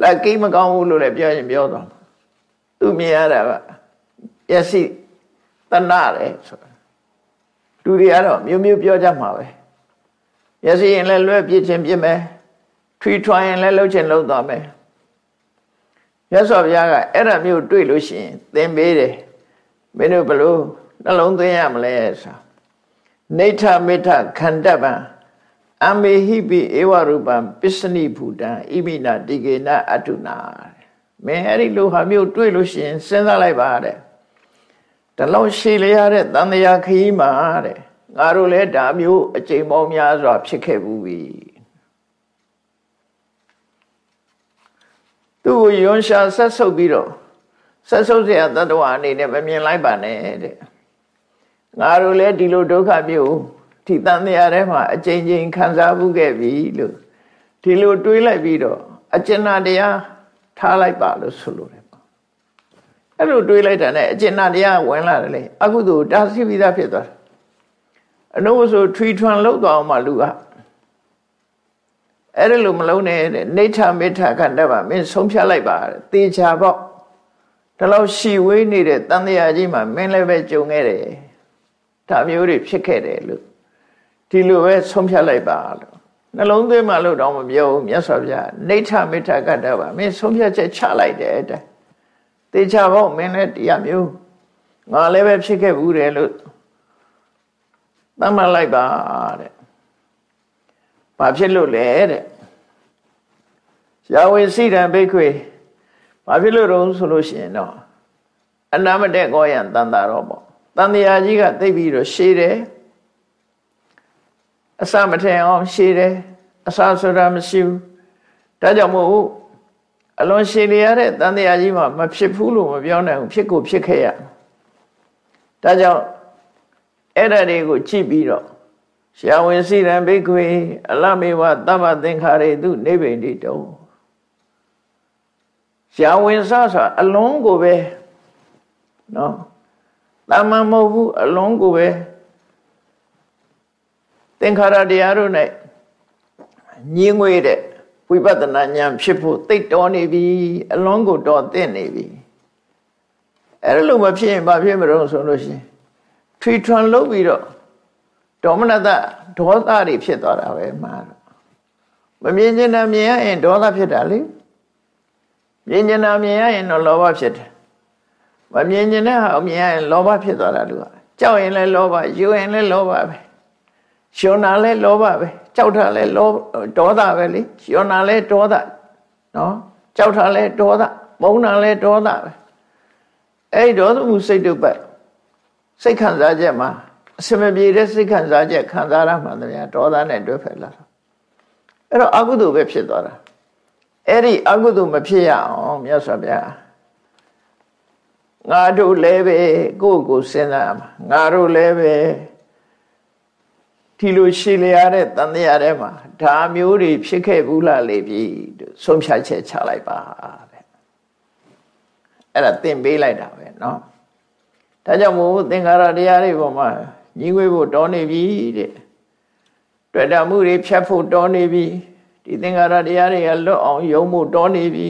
လက်ကိမကောင်းဘူးလို့လည်းပြောရင်ပြောတော့သူမြင်ရတာကယစီတဏတယ်ဆိုလူတွေကတော့မျိုးမျိုးပြောကြမှာပဲယစီရင်လည်းလွဲ့ပြစ်ခြင်းပြစ်မယ် ထွီထွန်းရင်လည်းလှုပ်ခြင်းလှုပ်သွားမယ်ရသော်ဘုရားကအဲ့ဒါမျိုးတွေ့လို့ရှိရင်သင်ပေးတယ်မင်းတို့ဘလို့နှလုံးသွင်းရမလဲဆိုနေထမေထခန္တပံအမေဟိပိဧဝရူပံပစ္စနိဘူတံဣမိနာတိကေနအတုနာမင်းအဲ့ဒီလိုဟာမျိုးတွေ့လို့ရှိရင်စဉ်းစားလိုက်ပါတဲ့တလုံးရှိလျရတဲ့တန်တရားခရီးမှာတဲ့ငါတို့လည်းဒါမျိုးအကျိန်ပေါင်းများစွာဖြစ်ခဲ့ဘူးပြီ သူ့ကိုယွန်ရှာဆက်ဆုပ်ပြီးတော့ဆက်ဆုပ်เสียတတ္တဝါအနေနဲ့မမြင်လိုက်ပါနဲ့တဲ့ငါတို့လည်းဒီလိုဒုက္ခမျိုးဒီတန်တရားထဲမှာအကျဉ်းချင်းခံစားမှုခဲ့ပြီလို့ဒီလိုတွေးလိုက်ပြီးတော့အကျဉ်းတရားထားလိုက်ပါလို့ဆိုလိုတယ်ပေါ့အဲ့လိုတွေးလိုက်တာနဲ့အကျဉ်းတရားဝင်လာတယ်လေအကုသိုလ်တာစီပြီးသားဖြစ်သွားတယ်အနုဆိုထွီထွန်လောက်သွားအောင်မှလူက အဲ့ဒါလိုမလုံးနဲ့တဲ့နေထမေထခန္ဓာပါမင်းဆုံးဖြတ်လိုက်ပါတဲ့တေချာပေါ့ဒါလောက်ရှီဝေးနေတဲ့တန်တရားကြီးမှာမင်းလည်းပဲကြုံခဲ့တယ်ဒါမျိုးတွေဖြစ်ခဲ့တယ်လို့ဒီလိုပဲဆုံးဖြတ်လိုက်ပါလို့နှလုံးသွင်းမှလို့တော့မပြောဘူးမြတ်စွာဘုရားနေထမေထကတ္တပါမင်းဆုံးဖြတ်ချက်ချလိုက်တယ်တဲ့တေချာပေါ့မင်းလည်းတရားမျိုးငါလည်းပဲဖြစ်ခဲ့ဘူးတယ်လို့သတ်မှတ်လိုက်ပါတဲ့ ဘာဖြစ်လို့လဲတဲ့ရာဝေစိတံဘိက္ခွေဘာဖြစ်လို့တော့ဆိုလို့ရှိရင်တော့အနာမတက်ကောယံတန်တာတော့ပေါ့တန်တရားကြီးကသိပြီးတော့ရှည်တယ်အစမထင်အောင်ရှည်တယ်အစဆိုတာမရှိဘူးဒါကြောင့်မို့အလွန်ရှည်လျရတဲ့တန်တရားကြီးမှာမဖြစ်ဘူးလို့မပြောနိုင်ဘူးဖြစ်ကိုဖြစ်ခဲ့ရဒါကြောင့်အဲ့ဒါတွေကိုကြည့်ပြီးတော့ ရှာဝင်စီရန်ဘိခွေအလမေဝတမ္ပသင်္ခါရေသူနေဗိတိတုံရှာဝင်စဆိုအလုံးကိုပဲနော်တာမန်မဟုတ်ဘူးအလုံးကိုပဲသင်္ခါရတရားတို့၌ညင်းငွေတဲ့ဝိပဿနာဉာဏ်ဖြစ်ဖို့သိတော်နေပြီအလုံးကိုတော်သိနေပြီအဲ့လိုမဖြစ်ရင်ဘာဖြစ်မလို့ဆိုလို့ရှိရင်ထွေထွန်လုပ်ပြီးတော့ ဒေါမနတဒေါသတွေဖြစ်သွားတာပဲမှာတော့မမြင်ကျင်တာမြင်ရရင်ဒေါသဖြစ်တာလေမြင်ကျင်တာမြင်ရရင်တော့လောဘဖြစ်တယ်မမြင်ကျင်တဲ့ဟာမြင်ရရင်လောဘဖြစ်သွားတာလူကကြောက်ရင်လည်းလောဘယူရင်လည်းလောဘပဲရှင်နာလည်းလောဘပဲကြောက်တာလည်းလောဒေါသပဲလေရှင်နာလည်းဒေါသနော်ကြောက်တာလည်းဒေါသမုန်းတာလည်းဒေါသပဲအဲ့ဒီဒေါသမှုစိတ်တုပ်ပတ်စိတ်ခံစားချက်မှာ အစမပြေတဲ့စိတ်ခံစားချက်ခံစားရမှန်တယ်ဒေါသနဲ့တွဲဖက်လာတာအဲ့တော့အကုသိုလ်ပဲဖြစ်သွားတာအဲ့ဒီအကုသိုလ်မဖြစ်ရအောင်မြတ်စွာဘုရားငါတို့လည်းပဲကိုယ့်ကိုစဉ်းစားမှာငါတို့လည်းပဲဒီလိုရှည်လျားတဲ့တန်တရားထဲမှာဒါမျိုးတွေဖြစ်ခဲ့ဘူးလားလေပြီဆုံးဖြတ်ချက်ချလိုက်ပါတဲ့အဲ့ဒါသင်ပေးလိုက်တာပဲเนาะဒါကြောင့်မို့သင်္ခါရတရားတွေပေါ်မှာ ညီငွေဖို့တောနေပြီတဲ့တွေ့တာမှုတွေဖြတ်ဖို့တောနေပြီဒီသင်္ခါရတရားတွေကလွတ်အောင်ယုံဖို့တောနေပြီ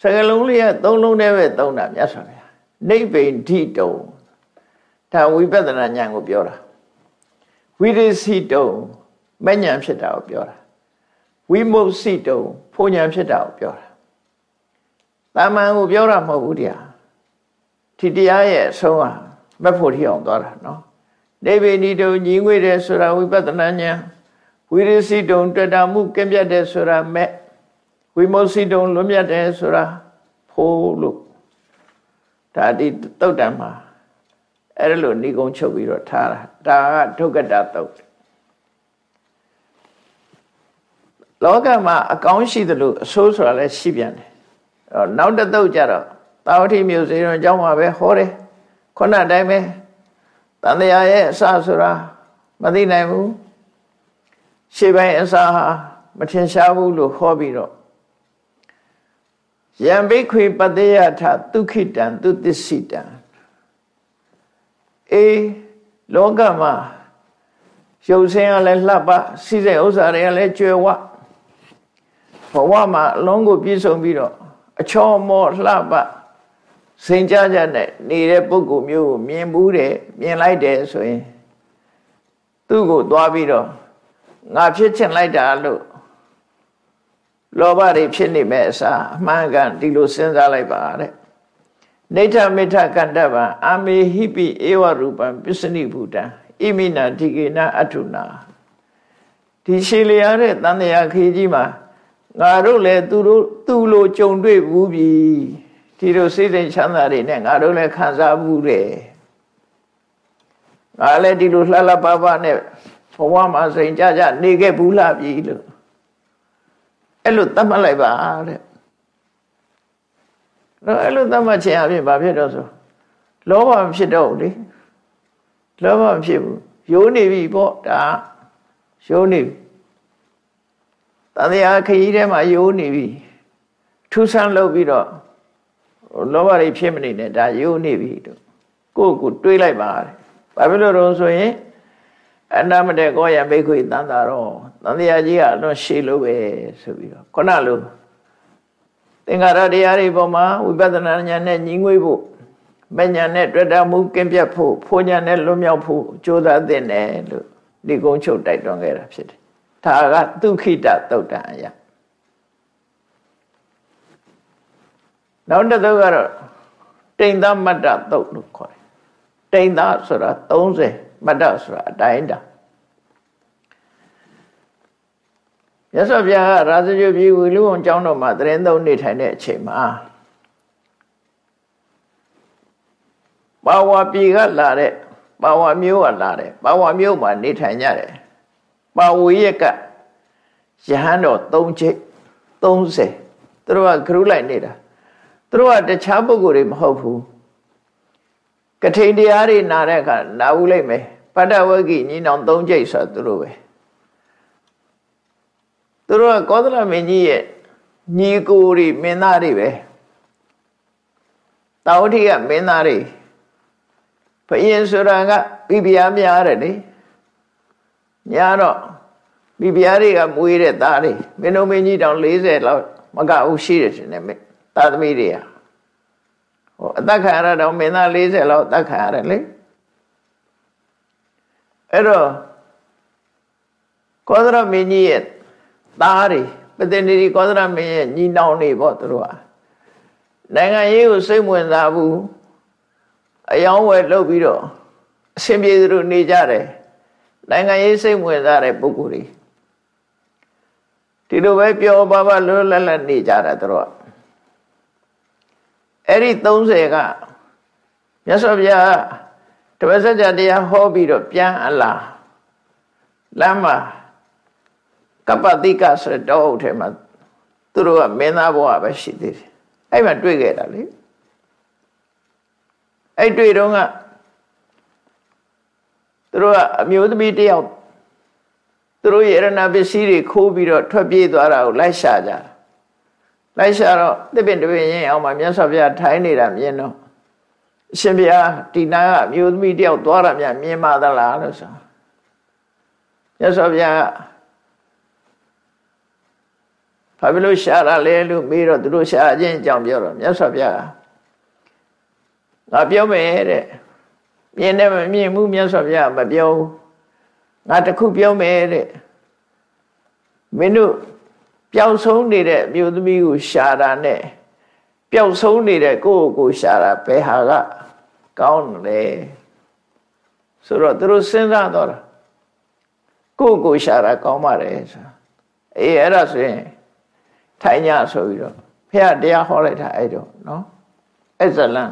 စကလုံးလေးကသုံးလုံးတည်းပဲသုံးတာမြတ်စွာဘုရားနိဗ္ဗိဓိတုံဒါဝိပဿနာဉာဏ်ကိုပြောတာဝိရိစီတုံမဉဏ်ဖြစ်တာကိုပြောတာဝဝိမု सी တုံဖုန်ညာဖြစ်တာကိုပြောတာတာမန်ကိုပြောတာမဟုတ်ဘူးတရားဒီတရားရဲ့အဆုံးဟာမက်ဖို့ထီအောင်သွားတာနော် နေဗေနီတုံညီငွေတယ်ဆိုတာဝိပဿနာဉာဏ်ဝိရစီတုံတွေ့တာမှုကင်းပြတ်တယ်ဆိုတာမဲ့ဝိမု सी တုံလွတ်မြတ်တယ်ဆိုတာဖိုးလို့ဒါဒီတုတ်တံမှာအဲ့ဒါလို့ဏိကုံချုပ်ပြီးတော့ထားတာဒါကဒုက္ကတတုတ်လောကမှာအကောင်းရှိသလိုအဆိုးဆိုတာလည်းရှိပြန်တယ်အဲ့တော့နောက်တစ်သုတ်ကြတော့တာဝတိမျိုးစေတော်ကျောင်းမှာပဲဟောတယ်ခုနတိုင်းပဲ တန်တရားရဲ့အစဆိုတာမသိနိုင်ဘူးရှေ့ပိုင်းအစဟာမထင်ရှားဘူးလို့ဟောပြီးတော့ယံဘိခွေပတေယထဒုခိတံသူတစ္ဆိတံအေးလောကမှာရုပ်ဆင်းရလဲလှပစီးစိမ်ဥစ္စာတွေကလည်းကျွယ်ဝဘဝမှာအလုံးကိုပြည့်စုံပြီးတော့အချောမောလှပ စိန်ကြကြနဲ့နေတဲ့ပုဂ္ဂိုလ်မျိုးကိုမြင်ဘူးတယ်မြင်လိုက်တယ်ဆိုရင်သူ့ကိုသွားပြီးတော့ငါဖြစ်ချင်လိုက်တာလို့လောဘတွေဖြစ်နေမဲ့အစားအမှန်ကန်ဒီလိုစဉ်းစားလိုက်ပါတဲ့နေထမေထကန္တဗံအာမေဟိပိဧဝရူပံပစ္စနိဘူတံဣမိနာတိကေနအထုနာဒီရှေလျားတဲ့တန်တရာခေကြီးမှာငါတို့လည်းသူတို့သူ့လိုကြုံတွေ့ဘူးပြီ ဒီလိုစိတ်စိတ်ချမ်းသာတွေနဲ့ငါတို့လည်းခံစားဘူးတယ်ငါလည်းဒီလိုလှလှပပနဲ့ဘဝမှာစိန်ကြကြနေခဲ့ဘူးလားပြီလို့အဲ့လိုသတ်မှတ်လိုက်ပါတဲ့တော့အဲ့လိုသတ်မှတ်ခြင်းအပြင်ဘာဖြစ်တော့ဆိုလောဘမဖြစ်တော့ဘူးလေလောဘမဖြစ်ဘူးယိုးနေပြီပေါ့ဒါယိုးနေပြီတန်တရားခရီးထဲမှာယိုးနေပြီထူဆန်းလုပ်ပြီးတော့ လောဘတွေဖြစ်မနေနဲ့ဒါယိုးနေပြီတို့ကိုယ့်ကိုတွေးလိုက်ပါတဲ့ဘာဖြစ်လို့တော့ဆိုရင်အနမတေကောယဘိက္ခွေတန်တာတော့တန်တရားကြီးကအလွန်ရှည်လို့ပဲဆိုပြီးတော့ခုနလိုသင်္ခါရတရားတွေပေါ်မှာဝိပဿနာဉာဏ်နဲ့ညီငွေဖို့မဉဏ်နဲ့တွေ့တာမှုကင်းပြတ်ဖို့ဖိုးဉဏ်နဲ့လွတ်မြောက်ဖို့ကြိုးစားသင့်တယ်လို့ဒီကုန်းချုပ်တိုက်တွန်းခဲ့တာဖြစ်တယ်။ဒါကဒုခိတသုတ်တံအရာ နောက်တစ်သုတ်ကတော့တိန်သမတ္တသုတ်လို့ခေါ်တယ်။တိန်သဆိုတာ30မတ္တဆိုတာအတိုင်းတာရသော်ဗျာရာဇဂိုပြည်ဝီလူအောင်ကျောင်းတော်မှာတရင်သုံးနေထိုင်တဲ့အချိန်မှာပါဝါပြည်ကလာတဲ့ပါဝါမျိုးကလာတဲ့ပါဝါမျိုးမှာနေထိုင်ကြတယ်ပါဝီရက်ကယဟန်တော်3ချိတ်30သူတို့ကဂရုလိုက်နေတာ သူတို့ကတခြားပုဂ္ဂိုလ်တွေမဟုတ်ဘူးကထိန်တရားတွေနာတဲ့အခါနာဘူးလိုက်မယ်ပတ္တဝဂိညီနောင်3ချိတ်ဆိုသူတို့ပဲသူတို့ကကောသလမင်းကြီးရဲ့ညီကိုတွေမင်းသားတွေပဲတာဝတိကမင်းသားတွေဘယင်ဆိုတာကပြပြားများတယ်လေညာတော့ပြပြားတွေကမွေးတဲ့သားတွေမင်းတို့မင်းကြီးတောင်40လောက်မကဘူးရှိတယ်ရှင်နဲ့ သားသမီးတွေကဟိုအသက်ခံရတော့မင်းသား40လောက်အသက်ခံရတယ်လေအဲ့တော့ကောသရမင်းကြီးရဲ့သားတွေပတ္တနီဒီကောသရမင်းရဲ့ညီနောင်တွေပေါ့သူတို့ကနိုင်ငံရေးကိုစိတ်ဝင်စားဘူးအယောင်းဝယ်လုပ်ပြီးတော့အဆင်ပြေသူတို့နေကြတယ်နိုင်ငံရေးစိတ်ဝင်စားတဲ့ပုဂ္ဂိုလ်တွေဒီလိုပဲပြောပါပါလွတ်လပ်လပ်နေကြတာသူတို့က အဲ့ဒီ30ကမြတ်စွာဘုရားတပည့်စကြာတရားဟောပြီးတော့ပြန်အလာလမ်းမှာကပ္ပတိကဆိုတဲ့တောအုပ်ထဲမှာသူတို့ကမင်းသားဘဝပဲရှိသေးတယ်အဲ့မှာတွေ့ခဲ့တာလေအဲ့တွေ့တော့ကသူတို့ကအမျိုးသမီးတယောက်သူတို့ရဲ့ရဏပစ္စည်းတွေခိုးပြီးတော့ထွက်ပြေးသွားတာကိုလိုက်ရှာကြ လိုက်ရှာတော့တစ်ပင်တစ်ပင်ရင်အောင်မှာမြတ်စွာဘုရားထိုင်နေတာမြင်တော့အရှင်ဘုရားဒီနာကအမျိုးသမီးတယောက်သွားတာများမြင်ပါသလားလို့ဆိုမြတ်စွာဘုရားဘာဖြစ်လို့ရှာတာလဲလို့မေးတော့သူတို့ရှာခြင်းအကြောင်းပြောတော့မြတ်စွာဘုရားငါပြောမယ်တဲ့မြင်တယ်မမြင်ဘူးမြတ်စွာဘုရားမပြောဘူးငါတခုပြောမယ်တဲ့မင်းတို့ ပျောက်ဆုံးနေတဲ့အမျိုးသမီးကိုရှာတာနဲ့ပျောက်ဆုံးနေတဲ့ကိုယ့်ကိုယ်ရှာတာဘယ်ဟာကကောင်းလဲဆိုတော့သူတို့စဉ်းစားတော့တာကိုယ့်ကိုယ်ရှာတာကောင်းပါတယ်ဆိုအေးအဲ့ဒါဆိုရင်ထိုင်ညဆိုပြီးတော့ဖះတရားဟောလိုက်တာအဲ့တော့နော်အဲ့ဇလံ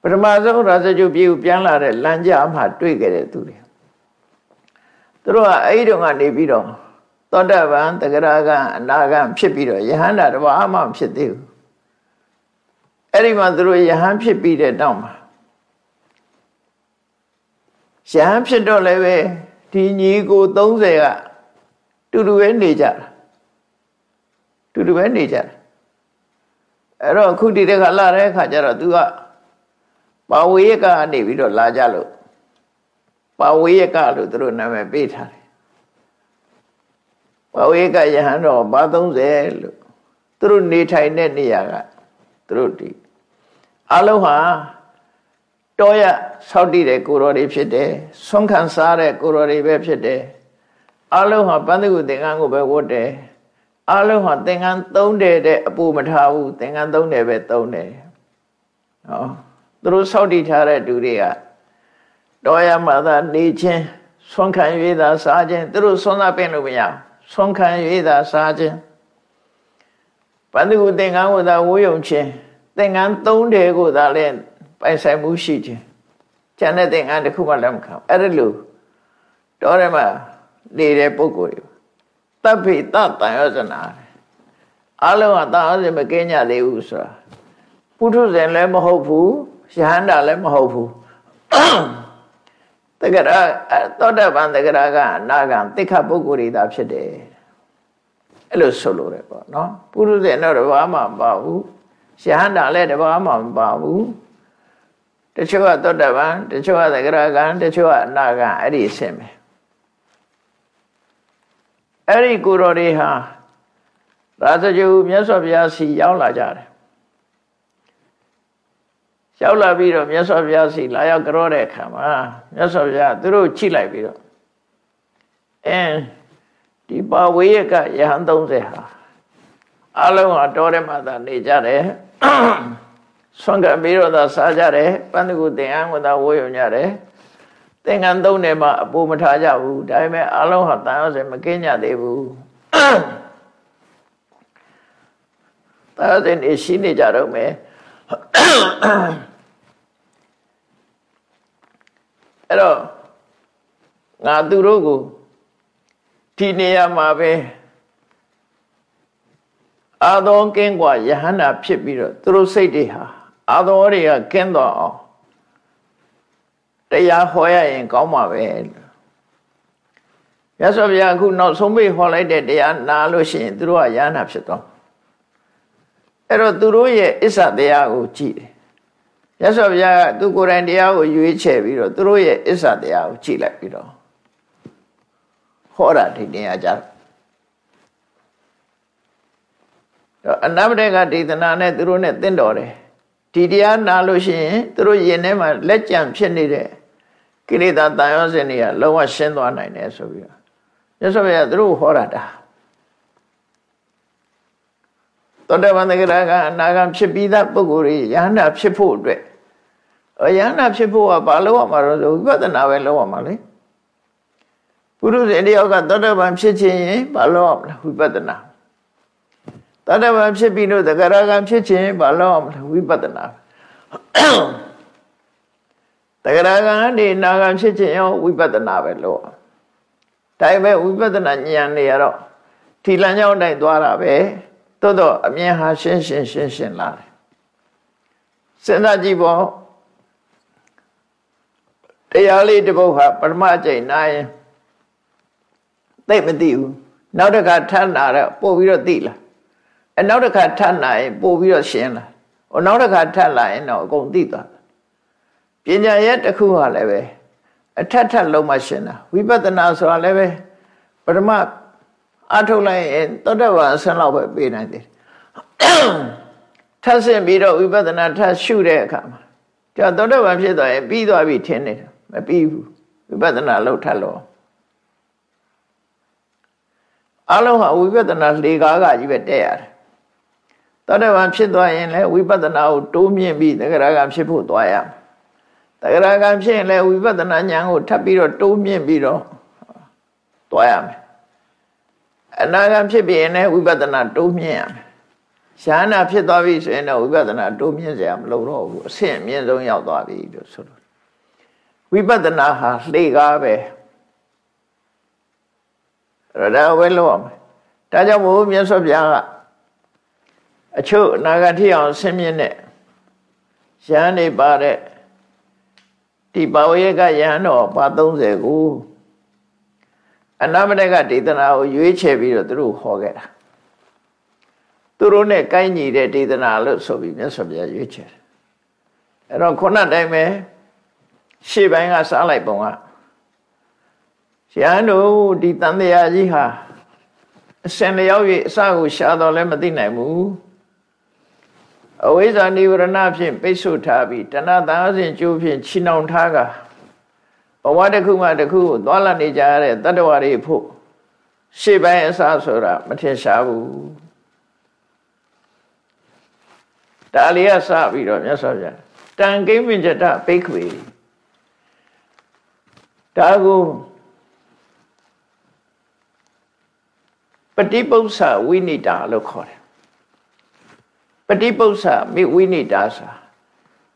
ပထမဆုံးရာဇဂုပြည်ကိုပြန်လာတဲ့လမ်းကြားမှာတွေ့ခဲ့တဲ့သူတွေ သူတို့ကအဲ့ဒီတော့ကနေပြီးတော့သောတပန်တဂရကအနာဂံဖြစ်ပြီးတော့ယဟန္တာတဘာမှဖြစ်သေးဘူးအဲ့ဒီမှာသူတို့ယဟန်ဖြစ်ပြီးတဲ့တောင်းမှာယဟန်ဖြစ်တော့လည်းပဲဒီညီကို30ကတူတူပဲနေကြတာတူတူပဲနေကြတယ်အဲ့တော့အခုဒီတခါလာတဲ့အခါကျတော့ तू ကပါဝေယကနေပြီးတော့လာကြလို့ ပါဝေယကလို့သူတို့နာမည်ပေးထားတယ်ပါဝေယကယဟန်တော်ဘာ30လို့သူတို့နေထိုင်တဲ့နေရာကသူတို့ဒီအလုံးဟာတောရဆောက်တည်တဲ့ကိုရော်တွေဖြစ်တယ်ဆွမ်းခံစားတဲ့ကိုရော်တွေပဲဖြစ်တယ်အလုံးဟာပန်းတကုသင်္ကန်းကိုပဲဝတ်တယ်အလုံးဟာသင်္ကန်းသုံးတယ်တဲ့အပူမထားဘူးသင်္ကန်းသုံးတယ်ပဲသုံးတယ်ဟောသူတို့ဆောက်တည်ထားတဲ့သူတွေက တောရမှာသာနေခြင်းဆွမ်းခံ၍သာစားခြင်းသူတို့ဆွမ်းသာပင်လို့မရဆွမ်းခံ၍သာစားခြင်းပန်းတကုသင်္ကန်းကိုသာဝိုးယုံခြင်းသင်္ကန်းသုံးတယ်ကိုသာလဲပိုင်ဆိုင်မှုရှိခြင်းကျန်တဲ့သင်္ကန်းတစ်ခုမှလက်မခံအဲ့ဒါလို့တောထဲမှာနေတဲ့ပုဂ္ဂိုလ်တွေတပ်ဖိတတန်ရောဇနာအလုံးကတန်ရောဇမကင်းကြသေးဘူးဆိုတာပုထုဇဉ်လည်းမဟုတ်ဘူးယဟန္တာလည်းမဟုတ်ဘူး တက္ကရာသောတပန်တက္ကရာကအနာဂံတိခပုဂ္ဂိုလ်တွေသာဖြစ်တယ်အဲ့လိုဆိုလိုတယ်ပေါ့နော်ပုထုဇဉ်တော့ဘာမှမပါဘူးယဟန္တာလည်းတဘာမှမပါဘူးတချို့ကသောတပန်တချို့ကသကရာကံတချို့ကအနာကံအဲ့ဒီအဆင့်ပဲအဲ့ဒီကိုတော်တွေဟာရာဇဂုမြတ်စွာဘုရားစီရောက်လာကြတယ် ရောက်လာပြီးတော့မြတ်စွာဘုရားစီလာရောက်ကြောတဲ့အခါမှာမြတ်စွာဘုရားသူတို့ချိလိုက်ပြီးတော့အင်းဒီပါဝေယကယဟန်30ဟာအလုံးဟာတော်ထဲမှာသာနေကြတယ်ဆွမ်းကပြီးတော့သာစားကြတယ်ပန်းတကူသင်္ကန်းကိုသာဝိုးယုံကြတယ်သင်္ကန်းသုံးတယ်မှာအပူမထားကြဘူးဒါပေမဲ့အလုံးဟာတန်ရောစင်မကင်းကြသေးဘူးတန်ရောစင်နေရှိနေကြတော့မယ် အဲ့တော့ငါသူတို့ကိုဒီနေရာမှာပဲအာသောကင်းกว่าယဟန္တာဖြစ်ပြီးတော့သူတို့စိတ်တွေဟာအာသောတွေကကင်းတော့အောင်တရားဟောရရင်ကောင်းမှာပဲမြတ်စွာဘုရားအခုနောက်ဆုံးပိတ်ဟောလိုက်တဲ့တရားနာလို့ရှိရင်သူတို့ကယဟန္တာဖြစ်သွား အဲ့တော့သူတို့ရဲ့အစ္ဆတရားကိုကြည့်တယ်မြတ်စွာဘုရားကသူကိုယ်တိုင်တရားကိုရွေးချယ်ပြီးတော့သူတို့ရဲ့အစ္ဆတရားကိုကြည့်လိုက်ပြီးတော့ဟောတာဒီနေရာကြတော့တော့အနဗတေကဒေသနာနဲ့သူတို့နဲ့တင့်တော်တယ်ဒီတရားနာလို့ရှိရင်သူတို့ယင်ထဲမှာလက်ကြံဖြစ်နေတဲ့ကိလေသာတန်ရောစင်တွေကလုံးဝရှင်းသွားနိုင်တယ်ဆိုပြီးတော့မြတ်စွာဘုရားသူတို့ဟောတာတာ သောတပန်တဂရကအနာဂံဖြစ်ပြီးသားပုဂ္ဂိုလ်တွေယဟန္တာဖြစ်ဖို့အတွက်ယဟန္တာဖြစ်ဖို့ကဘာလို့ရမှာတော့ဆိုဝိပဿနာပဲလုပ်ရမှာလေပုရုဇဉ်တယောက်ကသောတပန်ဖြစ်ခြင်းရင်ဘာလို့ရမလဲဝိပဿနာတတ္တဗံဖြစ်ပြီးလို့သကရာကံဖြစ်ခြင်းဘာလို့အောင်ဝိပဿနာတကရာကံဒီနာကံဖြစ်ခြင်းရောဝိပဿနာပဲလို့ဒါပေမဲ့ဝိပဿနာဉာဏ်နေရတော့ဒီလမ်းကြောင်းတိုင်းသွားတာပဲ သို့တော့အမြင်ဟာရှင်းရှင်းရှင်းရှင်းလာတယ်စဉ်းစားကြည့်ပေါ့တရားလေးတစ်ပုဒ်ဟာပထမအကျိန်နာရင်သိမသိဘူးနောက်တစ်ခါထပ်လာတော့ပို့ပြီးတော့သိလားအနောက်တစ်ခါထပ်လာရင်ပို့ပြီးတော့ရှင်းလာဟိုနောက်တစ်ခါထပ်လာရင်တော့အကုန်သိသွားပညာရဲ့တစ်ခုဟာလည်းပဲအထက်ထပ်လုံးမှရှင်းတာဝိပဿနာဆိုတာလည်းပဲပထမ အထုတ်လိုက်ရင်သောတပန်ဆန်းလောက်ပဲပြေးနိုင်တယ်ထပ်ဆင့်ပြီးတော့ဝိပဿနာထပ်ရှုတဲ့အခါမှာကြာသောတပန်ဖြစ်သွားရင်ပြီးသွားပြီထင်နေတာမပြီးဘူးဝိပဿနာလောက်ထပ်လို့အလုံးဟာဝိပဿနာလေကားကကြီးပဲတက်ရတယ်သောတပန်ဖြစ်သွားရင်လည်းဝိပဿနာကိုတိုးမြင့်ပြီးတဂရကဖြစ်ဖို့သွားရမယ်တဂရကဖြစ်ရင်လည်းဝိပဿနာဉာဏ်ကိုထပ်ပြီးတော့တိုးမြင့်ပြီးတော့သွားရမယ် အနာဂတ်ဖြစ်ပြီးရင်လည်းဝိပဿနာတိုးမြင့်ရမယ်ရှားနာဖြစ်သွားပြီဆိုရင်တော့ဝိပဿနာတိုးမြင့်စရာမလိုတော့ဘူးအဆင့်အမြင့်ဆုံးရောက်သွားပြီလို့ဆိုလို့ဝိပဿနာဟာလှေကားပဲရဒါဝဲလို့အောင်ဒါကြောင့်မို့မြတ်စွာဘုရားကအချို့အနာဂတ်ထိအောင်ဆင်းမြင့်တဲ့ရဟန်းတွေပါတဲ့ဒီပါဝေကယဟန်တော်ပါ30ကို အနာမတကဒေသနာကိုရွေးချယ်ပြီးတော့သူတို့ဟောခဲ့တာသူတို့နဲ့ကိုင်းညီတဲ့ဒေသနာလို့ဆိုပြီးမြတ်စွာဘုရားရွေးချယ်တယ်အဲ့တော့ခုနတိုင်းပဲရှေ့ပိုင်းကစားလိုက်ပုံကရဟန်းတို့ဒီတန်တရားကြီးဟာအစင်လျောက်၍အစကိုရှာတော့လည်းမသိနိုင်ဘူးအဝိဇ္ဇာနိဝရဏဖြင့်ပိတ်ဆို့ထားပြီးတဏှာသာစဉ်ကျိုးဖြင့်ချီနှောင်ထားက ဘဝတစ်ခုမှတစ်ခုကိုသွားလာနေကြရတဲ့တတ္တဝါတွေဖို့ရှေ့ပိုင်းအစဆိုတာမထင်ရှားဘူးဒါလေးကစပြီးတော့မြတ်စွာဘုရားတန်ကိမ္မဉ္ဇတပိတ်ခွေဒါကိုပฏิပု္ပ္ပဝိနိတာလို့ခေါ်တယ်ပฏิပု္ပ္ပမိဝိနိတာစာ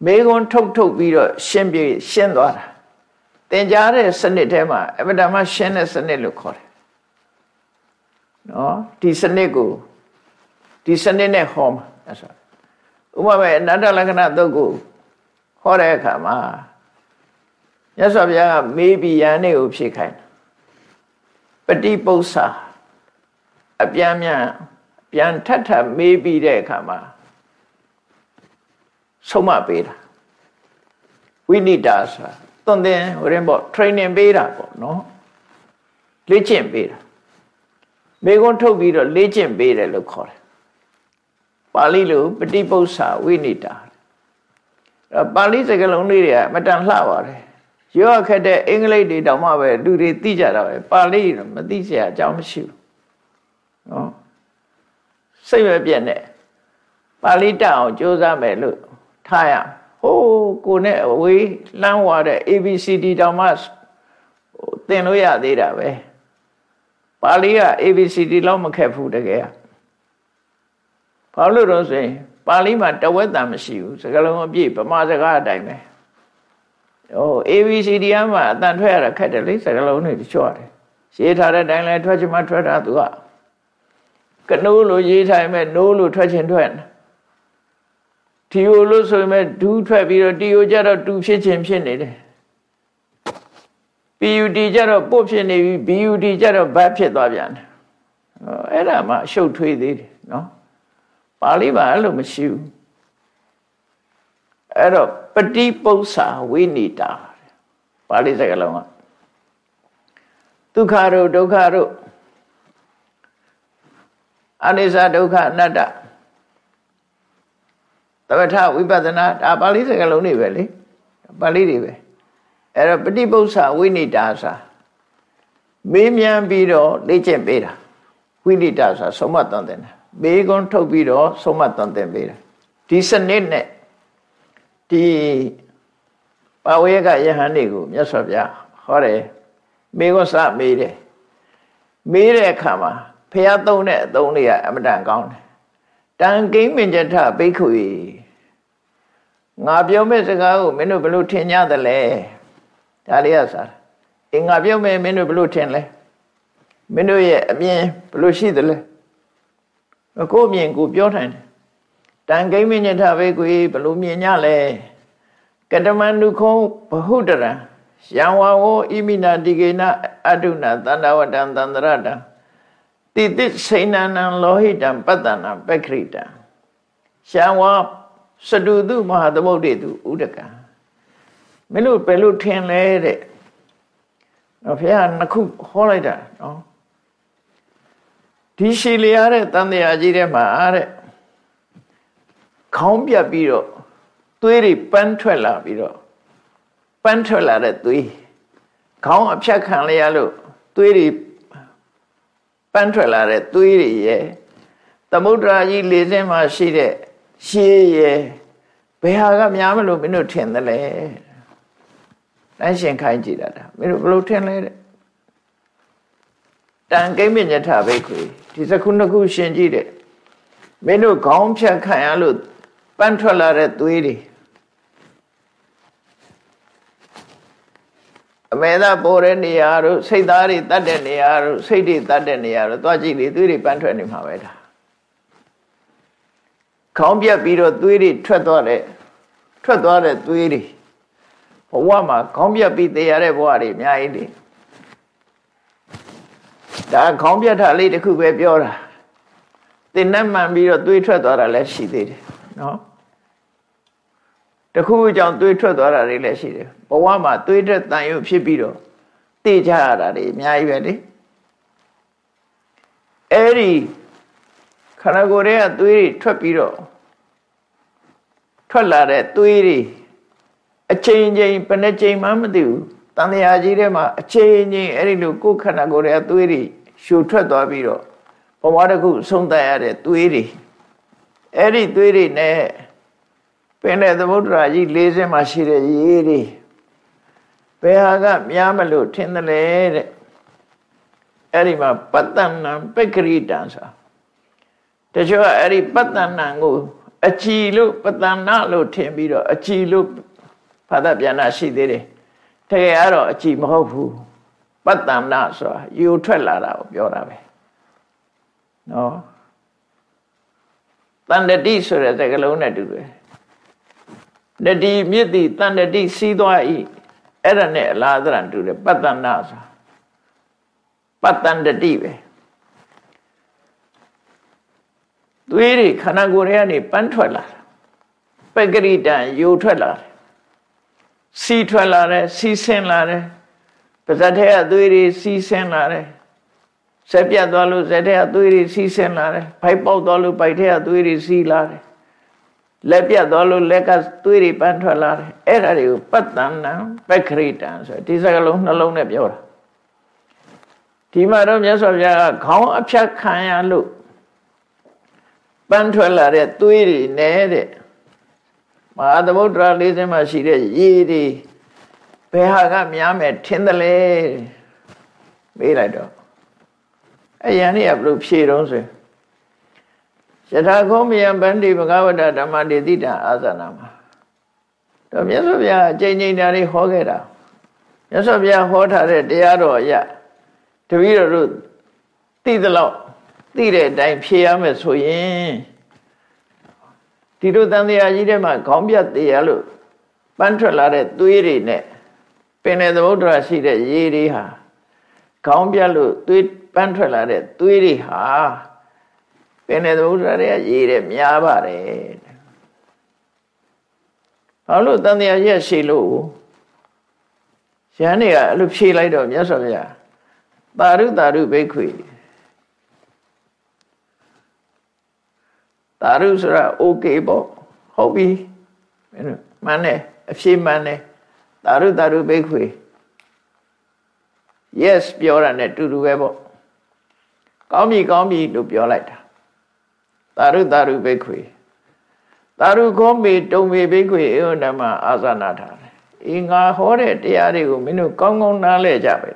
မေခွန်းထုတ်ထုတ်ပြီးတော့ရှင်းပြရှင်းသွားတာသ င်ကြားတဲ့စနစ်ထဲမှာအပဒမရှင်းတဲ့စနစ်လို့ခေါ်တယ်နော်ဒီစနစ်ကိုဒီစနစ်နဲ့ဟောမှာအဲ့ဆိုဥပမာအနတ္တလက္ခဏာသုတ်ကိုဟောတဲ့အခါမှာမြတ်စွာဘုရားကမေးပြီးယန္နေကိုဖြေခိုင်းပฏิပု္ပ္ပအပြန်ပြန်ပြန်ထပ်ထပ်မေးပြီးတဲ့အခါမှာဆုံးမပေးတာဝိနိတာဆိုတာ သွန်သင်ဟိုရင်ပေါ့ training ပေးတာပေါ့နော်လေ့ကျင့်ပေးတာမေကွန်းထုတ်ပြီးတော့လေ့ကျင့်ပေးတယ်လို့ခေါ်တယ်ပါဠိလိုပฏิပု္ပ္ပာဝိနိတာအဲပါဠိစကားလုံးလေးတွေကအမတန်လှပါတယ်ရောခက်တဲ့အင်္ဂလိပ်တွေတောင်မှပဲလူတွေသိကြတာပဲပါဠိတော့မသိเสียအကြောင်းမရှိဘူးနော်စိတ်မပြတ်နဲ့ပါဠိတတ်အောင်ကြိုးစားမယ်လို့ထားရ ဟိုးကိုနဲ့အဝေးလမ်းဝါတဲ့ ABCD တောင်မှသင်လို့ရသေးတာပဲပါဠိက ABCD လောက်မခက်ဘူးတကယ်ဘာလို့တော့ဆိုရင်ပါဠိမှာတဝက်တန်မရှိဘူးစကားလုံးအပြည့်ဗမာစကားအတိုင်းပဲဟို ABCD ကမှအတန်ထွက်ရတာခက်တယ်လေစကားလုံးတွေချော့တယ်ရေးထားတဲ့အတိုင်းလဲထွက်ချင်မှထွက်တာသူကကနိုးလို့ရေးထားရင်နိုးလို့ထွက်ချင်ထွက်တီယို လို့ဆိုရင်မဲ့ဒူးထွက်ပြီးတော့တီယိုကြတော့တူဖြစ်ခြင်းဖြစ်နေတယ် PUD ကြတော့ပုတ်ဖြစ်နေပြီ BUD ကြတော့ဘတ်ဖြစ်သွားပြန်တယ်အဲ့ဒါမှအရှုပ်ထွေးသေးတယ်နော်ပါဠိမှာအဲ့လိုမရှိဘူးအဲ့တော့ပฏิပု္ပ္ပာဝိနိတာပါဠိစကားလုံးကဒုက္ခတို့ဒုက္ခတို့အနိစ္စဒုက္ခအနတ္တ သမထဝိပဿနာဒါပါဠိစကားလုံးတွေပဲလေပါဠိတွေပဲအဲ့တော့ပฏิပု္ပ္ပာဝိနိတာစာမေးမြန်းပြီးတော့လေ့ကျင့်ပေးတာဝိနိတာစာဆုံးမသွန်သင်တာဘေးကုန်းထုတ်ပြီးတော့ဆုံးမသွန်သင်ပေးတာဒီစနစ်နဲ့ဒီပါဝေကယဟန်တွေကိုမြတ်စွာဘုရားဟောတယ်မေကုန်းစမေးတယ်မေးတဲ့အခါမှာဖះသုံးတဲ့အသုံးလေးကအမတန်ကောင်းတယ် တန်ကိမ့်မင်ကြထဘိက္ခုငါပြောမဲ့စကားကိုမင်းတို့ဘလို့ထင်ကြသလဲဒါလေးကစားအင်းငါပြောမဲ့မင်းတို့ဘလို့ထင်လဲမင်းတို့ရဲ့အမြင်ဘလို့ရှိသလဲကိုယ်မြင်ကိုပြောနိုင်တယ်တန်ကိမ့်မင်ကြထဘိက္ခုဘလို့မြင်ကြလဲကတမန္တုခုံဘဟုတရံယံဝါဝဣမိနာတိကေနအတုနာသန္တဝတံသန္တရတံ တိတိစိဏနံလောဟိတံပတ္တနာပက္ခိတံရှံဝါစတုတုမဟာသမုဒ္ဒေတုဥဒကံမင်းတို့ဘယ်လိုထင်လဲတဲ့နော်ဘုရားနှစ်ခုဟောလိုက်တာနော်ဒီရှည်လျားတဲ့တန်တရားကြီးထဲမှာတဲ့ခေါင်းပြတ်ပြီးတော့သွေးတွေပန်းထွက်လာပြီးတော့ပန်းထွက်လာတဲ့သွေးခေါင်းအဖြတ်ခံရလို့သွေးတွေ ပန်းထွက်လာတဲ့သွေးတွေရဲ့သမုဒ္ဒရာကြီးလေစင်းမှာရှိတဲ့ရှေးရဲ့ဘယ်ဟာကများမလို့မင်းတို့ထင်တယ်လဲတန်းရှင်ခိုင်းကြည့်တာဒါမင်းတို့ဘယ်လိုထင်လဲတဲ့တန်ကိမ့်မြညထဘိခွေဒီစခုနှစ်ခုရှင်ကြည့်တဲ့မင်းတို့ခေါင်းဖြတ်ခံရလို့ပန်းထွက်လာတဲ့သွေးတွေ အမေသာပေါ်တဲ့နေရာတို့စိတ်သားတွေတတ်တဲ့နေရာတို့စိတ်တွေတတ်တဲ့နေရာတို့သွားကြည့်လေသွေးတွေပန်းထွက်နေမှာပဲဒါခေါင်းပြက်ပြီးတော့သွေးတွေထွက်သွားတဲ့ထွက်သွားတဲ့သွေးတွေဘဝမှာခေါင်းပြက်ပြီးတည်ရတဲ့ဘဝတွေအများကြီးလေဒါခေါင်းပြက်ထားလေးတစ်ခုပဲပြောတာတင်နှက်မှန်ပြီးတော့သွေးထွက်သွားတာလည်းရှိသေးတယ်နော် တခုခုကြောင့်သွေးထွက်သွားတာတွေလည်းရှိတယ်ဘဝမှာသွေးတဲ့တန်ရုပ်ဖြစ်ပြီးတော့တည်ကြရတာတွေအများကြီးပဲလေအဲ့ဒီခန္ဓာကိုယ်ရဲ့သွေးတွေထွက်ပြီးတော့ထွက်လာတဲ့သွေးတွေအချိန်ချင်းဘယ်နှချိန်မှမသိဘူးတန်တရားကြီးထဲမှာအချိန်ချင်းအဲ့ဒီလိုကိုယ်ခန္ဓာကိုယ်ရဲ့သွေးတွေရှူထွက်သွားပြီးတော့ဘဝတစ်ခုဆုံးသက်ရတဲ့သွေးတွေအဲ့ဒီသွေးတွေနဲ့ ပင်တဲ့သမုဒ္ဒရာကြီးလေးစင်းမှာရှိတဲ့ရေတွေဘယ်ဟာကများမလို့ထင်တယ်လေတဲ့အဲ့ဒီမှာပတ္တနံပက္ခရိတံဆိုတချို့ကအဲ့ဒီပတ္တနံကိုအကြည်လို့ပတ္တနာလို့ထင်ပြီးတော့အကြည်လို့ဘာသာပြန်တာရှိသေးတယ်တကယ်ကတော့အကြည်မဟုတ်ဘူးပတ္တနာဆိုတာယူထွက်လာတာကိုပြောတာပဲနော်တန်တတိဆိုတဲ့စကားလုံးနဲ့တူတယ် တတိမြစ်တိတန်တတိစီးသွားဤအဲ့ဒါနဲ့အလားသရံတူတယ်ပတ္တနာဆိုပတ္တန်တတိပဲသွေးတွေခန္ဓာကိုယ်ထဲကနေပန်းထွက်လာတာပက္ကရိတံယိုထွက်လာတယ်စီထွက်လာတယ်စီဆင်းလာတယ်ပါဇတ်ထဲကသွေးတွေစီဆင်းလာတယ်ဆက်ပြတ်သွားလို့ဇက်ထဲကသွေးတွေစီးဆင်းလာတယ်ဖိုက်ပေါက်သွားလို့ပိုက်ထဲကသွေးတွေစီးလာတယ် လက်ပြတ်သွားလို့လက်ကသွေးတွေပန်းထွက်လာတယ်အဲ့ဒါတွေကိုပတ္တန်နံပက္ခရိတံဆိုဒီစကားလုံးနှလုံးနဲ့ပြောတာဒီမှာတော့မြတ်စွာဘုရားကခေါင်းအဖြတ်ခံရလို့ပန်းထွက်လာတဲ့သွေးတွေနဲ့တဲ့မဟာသမုဒ္ဒရာလေးစင်းမှာရှိတဲ့ရေတွေဘယ်ဟာကများမယ်ထင်တယ်လေမေးလိုက်တော့အယံนี่ကဘလို့ဖြေတော့ဆို ယထာခောမယံဗန္တိဘဂဝတဓမ္မတေတိတံအာသနာမှာတော့မြတ်စွာဘုရားအကျဉ်းချင်းဓာတ်လေးဟောခဲ့တာမြတ်စွာဘုရားဟောထားတဲ့တရားတော်အရတပည့်တော်တို့သိသလောက်သိတဲ့အတိုင်းဖြေရမယ်ဆိုရင်ဒီလိုတန်တရားကြီးထဲမှာခေါင်းပြတ်တရားလို့ပန်းထွက်လာတဲ့သွေးတွေနဲ့ပင်တဲ့သမုဒ္ဒရာရှိတဲ့ရေတွေဟာခေါင်းပြတ်လို့သွေးပန်းထွက်လာတဲ့သွေးတွေဟာ ပင်တဲ့သမုဒ္ဒရာတွေကရေတဲ့များပါတယ်ဘာလို့တန်တရားကြီးရှည်လို့ရဟန်းတွေကအဲ့လိုဖြေလိုက်တော့မြတ်စွာဘုရားတာရုတာရုဘိက္ခွေတာရုဆိုတာ okay ပေါ့ဟုတ်ပြီမှန်တယ်အဖြေမှန်တယ်တာရုတာရုဘိက္ခွေ yes ပြောတာ ਨੇ တူတူပဲပေါ့ကောင်းပြီကောင်းပြီလို့ပြောလိုက်တာ တာရုတာရုဘိက္ခွေတာရုခောမေတုံမေဘိက္ခွေဧဝဓမ္မအာသနာထားတယ်အေးငါဟောတဲ့တရားတွေကိုမင်းတို့ကောင်းကောင်းနားလဲကြပဲ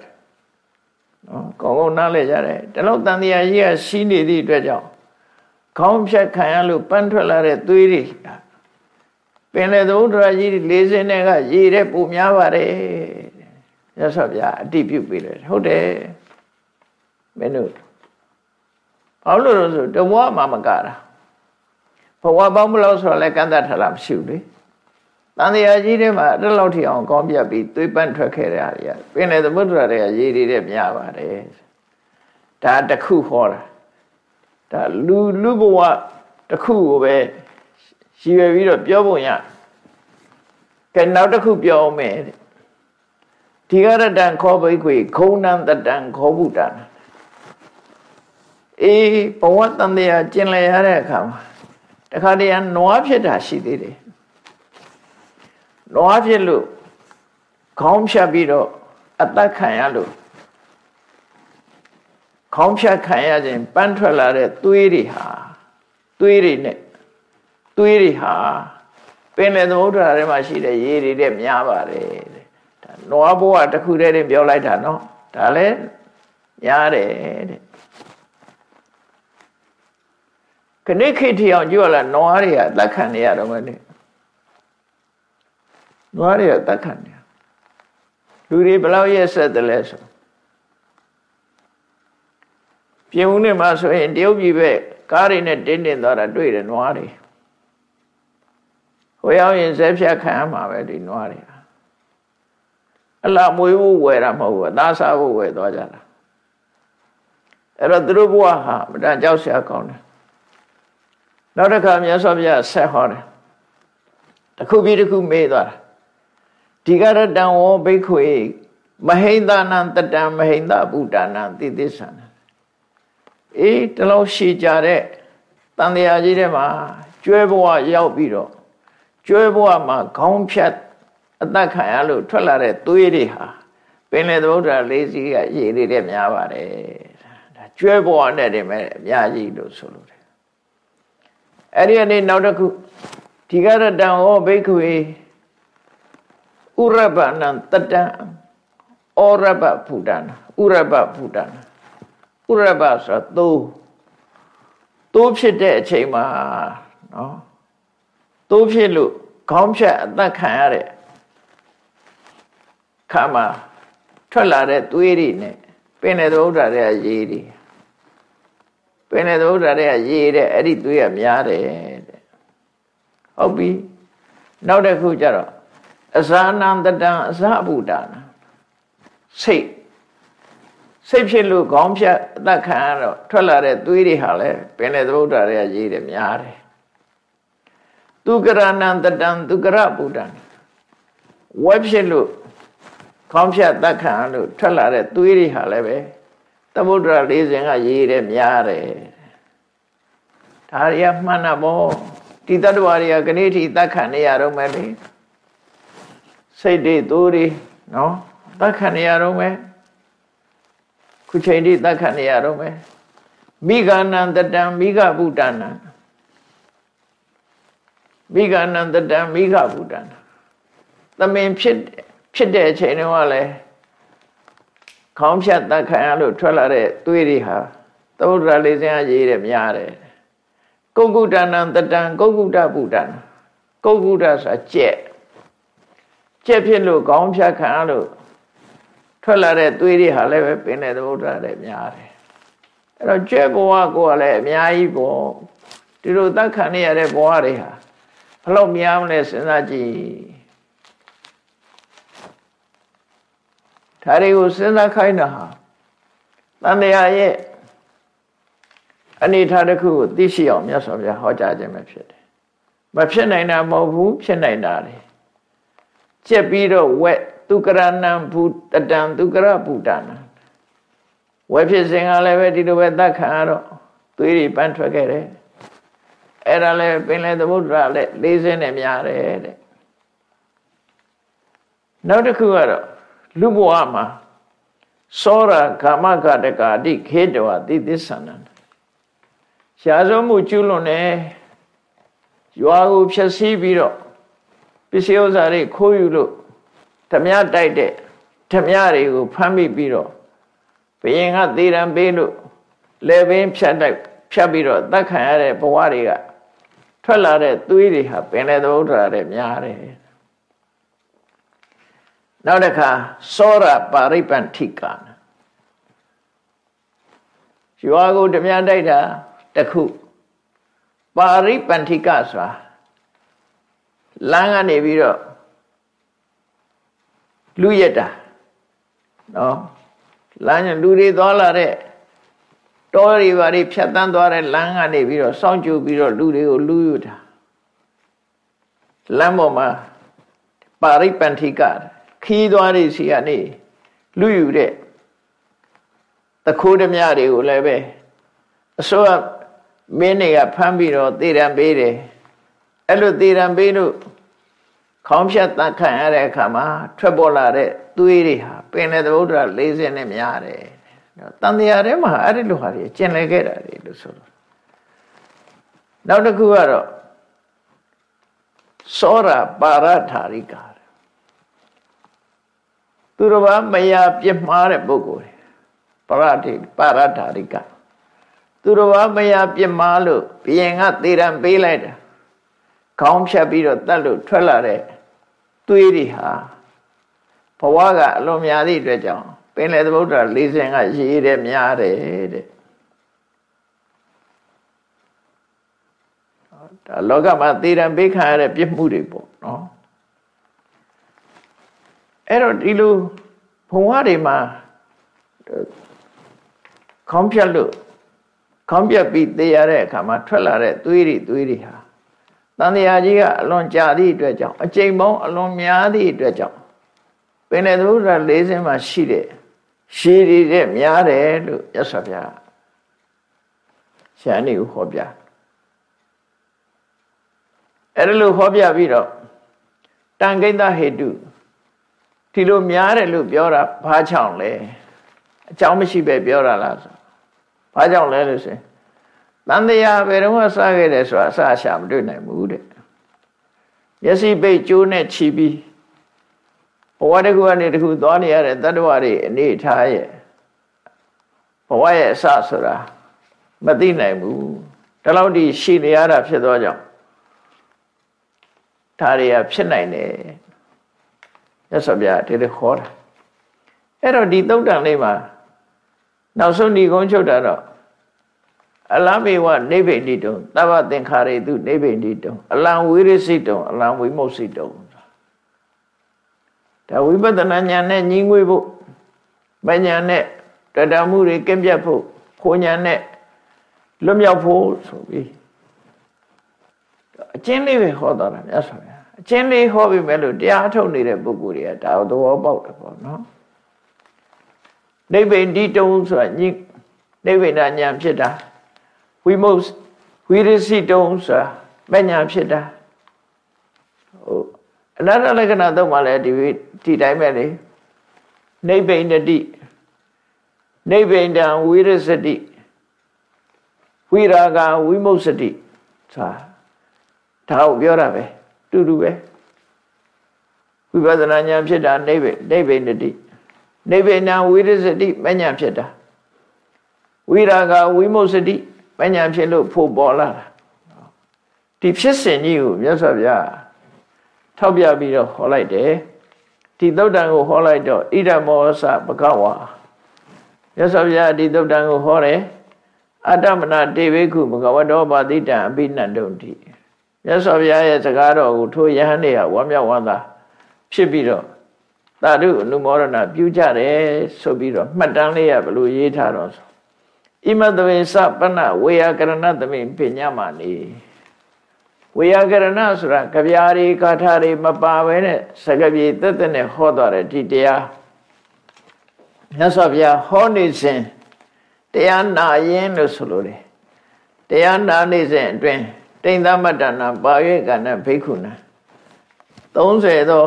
နော်ကောင်းကောင်းနားလဲကြတယ်ဒီလောက်တန်တရားကြီးကရှိနေသည့်အတွက်ကြောင့်ခေါင်းဖြတ်ခံရလို့ပန်းထွက်လာတဲ့သွေးတွေပင်လေသုံးဒရာကြီးလေးစင်းတွေကရေတဲ့ပူများပါတယ်ရသော်ဗျာအတိပြုပေးတယ်ဟုတ်တယ်မင်းတို့ ဘာလို့လဲဆိုတဘဝမှမကတာဘဝပေါင်းဘလို့ဆိုတော့လည်းကန့်တတ်ထလာမရှိဘူးလေတန်တရားကြီးထဲမှာအဲ့လောက်ထိအောင်ကောင်းပြပြီးသွေးပန့်ထွက်ခဲ့တဲ့ဟာတွေကပင်လေသမုဒ္ဒရာတွေကရေတွေတဲ့များပါတယ်ဒါတခုဟောတာဒါလူလူဘဝတခုကိုပဲရည်ရွယ်ပြီးတော့ပြောဖို့ရကဲနောက်တစ်ခုပြောအောင်မယ်ဒီကရတံခောဘိခွေခုံနံတတံခောဗုဒ္ဓံ အေးဘဝတန်တရားကျင်လည်ရတဲ့အခါမှာတခါတည်းကနွားဖြစ်တာရှိသေးတယ်နွားဖြစ်လို့ခေါင်းဖြတ်ပြီးတော့အသက်ခံရလို့ခေါင်းဖြတ်ခံရခြင်းပန်းထွက်လာတဲ့သွေးတွေဟာသွေးတွေနဲ့သွေးတွေဟာပင်လယ်သမုဒ္ဒရာထဲမှာရှိတဲ့ရေတွေတဲ့များပါတယ်တဲ့ဒါနွားဘဝတစ်ခုတည်းတင်ပြောလိုက်တာနော်ဒါလည်းများတယ်တဲ့ ခဏခေတ်ထီအောင်ကြည့်ရလားနွားတွေကသက်ခံနေရတော့မယ်တဲ့နွားတွေကသက်ခံနေလူတွေဘယ်လောက်ရက်ဆက်တယ်လဲဆိုပြင်ဦးနဲ့မှဆိုရင်တရုတ်ပြည်ပဲကားတွေနဲ့တင်းတင်းသွားတာတွေ့တယ်နွားတွေဟိုရောက်ရင်ဇက်ဖြတ်ခံရမှာပဲဒီနွားတွေအလားမွေးဖို့ဝယ်တာမဟုတ်ဘူးအသားစားဖို့ဝယ်သွားကြတာအဲ့တော့သူတို့ဘဝဟာမတန်ကြောက်စရာကောင်းတယ် နောက်တစ်ခါမြတ်စွာဘုရားဆက်ဟောတယ်တစ်ခုပြီးတစ်ခုမေးသွားတာဒီကရတံဝဘိက္ခွေမဟိန္ဒနံတတံမဟိန္ဒဗုဒ္ဓနာတိသစ္ဆာနအေးတလောက်ရှည်ကြတဲ့တန်တရားကြီးထဲမှာကျွဲဘဝရောက်ပြီးတော့ကျွဲဘဝမှာခေါင်းဖြတ်အသက်ခံရလို့ထွက်လာတဲ့သွေးတွေဟာပင်လေသမုဒ္ဒရာလေးစီးကရေတွေတဲ့များပါတယ်ဒါကျွဲဘဝနဲ့တည်းမဲ့အများကြီးလို့ဆိုလို့တယ် အဲ့ဒီအနေနောက်တစ်ခုဒီကရတံဟောဘိက္ခွေဥရပနံတတံဩရပဘုဒ္ဓနာဥရပဘုဒ္ဓနာဥရပဆိုတော့သိုးသိုးဖြစ်တဲ့အချိန်မှာနော်သိုးဖြစ်လို့ခေါင်းဖြတ်အသက်ခံရတဲ့ခါမှာထွက်လာတဲ့သွေးတွေနဲ့ပင်တဲ့သုဒ္ဓရဲ့ရေတွေ ပင်တဲ့သုဒ္ဓရဲ့ရေတဲ့အဲ့ဒီသွေးကများတယ်တဲ့ဟုတ်ပြီနောက်တစ်ခုကျတော့အဇာနန္တတံအဇဗုဒ္ဓနာစိတ်စိတ်ဖြစ်လို့ခေါင်းဖြတ်အသက်ခံရတော့ထွက်လာတဲ့သွေးတွေဟာလည်းပင်တဲ့သုဒ္ဓရဲ့ရေးတယ်များတယ်သူကရဏံတတံသူကရဗုဒ္ဓံဝက်ဖြစ်လို့ခေါင်းဖြတ်သက်ခံလို့ထွက်လာတဲ့သွေးတွေဟာလည်းပဲ သမုဒ္ဒရာလေးစင်ကရေးတယ်များတယ်ဒါရီကမှန်တာပေါ့ဒီတတ္တဝါတွေကကနေ့ထိသက်ခံနေရတော့မယ်လေစိတ်တွေသိုးတွေနော်သက်ခံနေရတော့မယ်ခုချိန်ထိသက်ခံနေရတော့မယ်မိဂာနံတတံမိဂဗုဒ္ဓနာမိဂာနံတတံမိဂဗုဒ္ဓနာသမင်ဖြစ်ဖြစ်တဲ့အချိန်တုန်းကလည်း ခေါင်းဖြတ်သက်ခံရလို့ထွက်လာတဲ့သွေးတွေဟာသုဒ္ဓရာလေးစင်အရေးတယ်များတယ်ကုက္ကုတနံတတံကုက္ကုတဗုဒ္ဓနာကုက္ကုတဆိုတာကြက်ကြက်ဖြစ်လို့ခေါင်းဖြတ်ခံရလို့ထွက်လာတဲ့သွေးတွေဟာလည်းပဲပင်တဲ့သုဒ္ဓရာတွေများတယ်အဲ့တော့ကြက်ဘဝကိုကလည်းအများကြီးပေါ့ဒီလိုသက်ခံရတဲ့ဘဝတွေဟာဘလို့များမလဲစဉ်းစားကြည့် ဒါတွေကိုစဉ်းစားခိုင်းတာဟာတန်တရားရဲ့အနေထားတစ်ခုကိုသိရှိအောင်မြတ်စွာဘုရားဟောကြားခြင်းပဲဖြစ်တယ်။မဖြစ်နိုင်တာမဟုတ်ဘူးဖြစ်နိုင်တာလေ။ကျက်ပြီးတော့ဝက်သူကရဏံဘူတတံသူကရဘူတနာဝက်ဖြစ်စဉ်ကလည်းပဲဒီလိုပဲသတ်ခံရတော့သွေးတွေပန်းထွက်ခဲ့တယ်။အဲ့ဒါလည်းပင်လေသမုဒ္ဒရာလည်းလေးစင်းနဲ့များတယ်တဲ့။နောက်တစ်ခုကတော့ လူဘဝမှာစောရကာမကတကာတိခေတဝတိသစ္ဆန္နရှားစုံမှုကျွလွန်နေရွာကိုဖြည့်ဆည်းပြီးတော့ပစ္စည်းဥစ္စာတွေခိုးယူလို့ဓမြတိုက်တဲ့ဓမြတွေကိုဖမ်းမိပြီးတော့ဘယင်ကသေရန်ပေးလို့လေပင်ဖြတ်တိုက်ဖြတ်ပြီးတော့တတ်ခံရတဲ့ဘဝတွေကထွက်လာတဲ့သွေးတွေဟာပင်လေသမုဒ္ဒရာတွေများတယ် နောက်တစ်ခါစောရပါရိပန္ထိကရွာကိုဓမြတိုက်တာတခုပါရိပန္ထိကဆိုတာလမ်းကနေပြီးတော့လူရက်တာနော်လမ်းလူတွေသွားလာတဲ့တောတွေဘာတွေဖြတ်တန်းသွားတဲ့လမ်းကနေပြီးတော့စောင့်ကြိုပြီးတော့လူတွေကိုလူယူတာလမ်းပေါ်မှာပါရိပန္ထိက ခီးသွားတွေစီကနေလူယူတဲ့တခိုးဓမြတွေကိုလည်းပဲအစိုးရမင်းတွေကဖမ်းပြီးတော့သေရန်ပေးတယ်အဲ့လိုသေရန်ပေးလို့ခေါင်းဖြတ်တတ်ခံရတဲ့အခါမှာထွက်ပေါ်လာတဲ့သွေးတွေဟာပင်တဲ့သမုဒ္ဒရာ40နဲ့များတယ်တန်တရားထဲမှာအဲ့ဒီလိုဟာတွေကျင်လည်ခဲ့တာတွေလို့ဆိုတော့နောက်တစ်ခုကတော့စောရပါရထာရိကာ သူတော်ဘာမယာပြစ်မှားတဲ့ပုဂ္ဂိုလ်ပရတိပါရထာရိကာသူတော်ဘာမယာပြစ်မှားလို့ဘယင်ကသေရန်ပေးလိုက်တာခေါင်းဖြတ်ပြီးတော့တတ်လို့ထွက်လာတဲ့သွေးတွေဟာဘဝကအလွန်များသည့်အတွက်ကြောင့်ပင်လေသမုဒ္ဒရာ၄၀ကရေးတယ်များတယ်တဲ့ဒါလောကမှာသေရန်ပေးခံရတဲ့ပြစ်မှုတွေပေါ့နော် အဲ့တော့ဒီလိုဘဝတွေမှာခေါင်းဖြတ်လို့ခေါင်းပြတ်ပြီးသေရတဲ့အခါမှာထွက်လာတဲ့သွေးတွေသွေးတွေဟာတန်တရားကြီးကအလွန်ကြာသည့်အတွက်ကြောင့်အကျိန်ပေါင်းအလွန်များသည့်အတွက်ကြောင့်ပင်လေသုဒ္ဓ၄ဆင်းမှာရှိတဲ့ရှည်ရည်တဲ့များတယ်လို့ရသော်ဗျာရှာနေကိုဟောပြအဲ့ဒါလို့ဟောပြပြီးတော့တန်ကိတ္တဟေတု ဒီလိုများတယ်လို့ပြောတာဘာကြောင့်လဲအကြောင်းမရှိပဲပြောတာလားဆိုဘာကြောင့်လဲလို့ဆိုရင်တန်တရားဘယ်တော့မှစခဲ့တယ်ဆိုတာအစရှာမတွေ့နိုင်ဘူးတဲ့မျက်စိပိတ်ကျိုးနဲ့ခြီးပြီးဘဝတစ်ခုကနေတစ်ခုသွားနေရတဲ့တတ္တဝါတွေအနေထားရဲ့ဘဝရဲ့အစဆိုတာမသိနိုင်ဘူးဒါလောက်ဒီရှိနေရတာဖြစ်သောကြောင့်ဒါတွေကဖြစ်နိုင်တယ် ရသော်ဗျာဒီလိုခေါ်တာအဲ့တော့ဒီသုတ်တန်လေးမှာနောက်ဆုံးဒီကုန်းချုပ်တာတော့အလမေဝနိဗ္ဗိတိတုံသဗ္ဗသင်္ခါရေတုနိဗ္ဗိတိတုံအလံဝိရစိတုံအလံဝိမုတ်စိတုံဒါဝိပဿနာဉာဏ်နဲ့ညီငွေဖို့မဉာဏ်နဲ့တတမှုတွေကင်းပြတ်ဖို့ခိုးဉာဏ်နဲ့လွတ်မြောက်ဖို့ဆိုပြီးအကျဉ်းလေးပဲဟောတော်တာမြတ်စွာဘုရား အကျဉ်းလေးဟောပြီးမဲ့လို့တရားထုတ်နေတဲ့ပုဂ္ဂိုလ်တွေကဒါသဘောပေါက်တယ်ပေါ့နော်နိဗ္ဗိတိတုံဆိုတာညီနိဗ္ဗိဒဉာဏ်ဖြစ်တာဝိမုတ်ဝိရစီတုံဆိုတာမဉာဏ်ဖြစ်တာဟိုအနတ္တလက္ခဏာတော့မှလည်းဒီဒီတိုင်းပဲလေနိဗ္ဗိန္တိနိဗ္ဗိန္တံဝိရစတိဝိရာဂဝိမုတ်စတိဆိုတာဒါကိုပြောတာပဲ တူတူပဲဝိပဿနာဉာဏ်ဖြစ်တာနိဗ္ဗိနိဗ္ဗိန္တိနိဗ္ဗိန္တံဝိရစတိမဉဏ်ဖြစ်တာဝိရာဂဝိမုတ်စတိမဉဏ်ဖြစ်လို့ဖို့ပေါ်လာတာဒီဖြစ်စဉ်ကြီးကိုမြတ်စွာဘုရားထောက်ပြပြီးတော့ဟောလိုက်တယ်ဒီသုတ်တန်ကိုဟောလိုက်တော့ဣဒမောသဘဂဝါမြတ်စွာဘုရားဒီသုတ်တန်ကိုဟောတယ်အတ္တမနာတေဝိခုဘဂဝတောပါတိတံအဘိနန္တုံတိ မြတ်စွာဘုရားရဲ့စကားတော်ကိုထိုယဟန်တွေကဝမ်းမြောက်ဝမ်းသာဖြစ်ပြီးတော့သာဓုအနုမောဒနာပြုကြတယ်ဆိုပြီးတော့မှတ်တမ်းလေးရဘလို့ရေးထားတော့ဆိုဣမတဝေစပနဝေယကရဏသမိပညာမနေဝေယကရဏဆိုတာကြပြားတွေကာထာတွေမပါဘဲနဲ့စကပြေတက်တက်နဲ့ဟောတော်တယ်ဒီတရားမြတ်စွာဘုရားဟောနေစဉ်တရားနာရင်လို့ဆိုလို့တယ်တရားနာနေစဉ်အတွင်း တိန်သမတ္တနာပါရွေကဏဘိက္ခုနာ30သော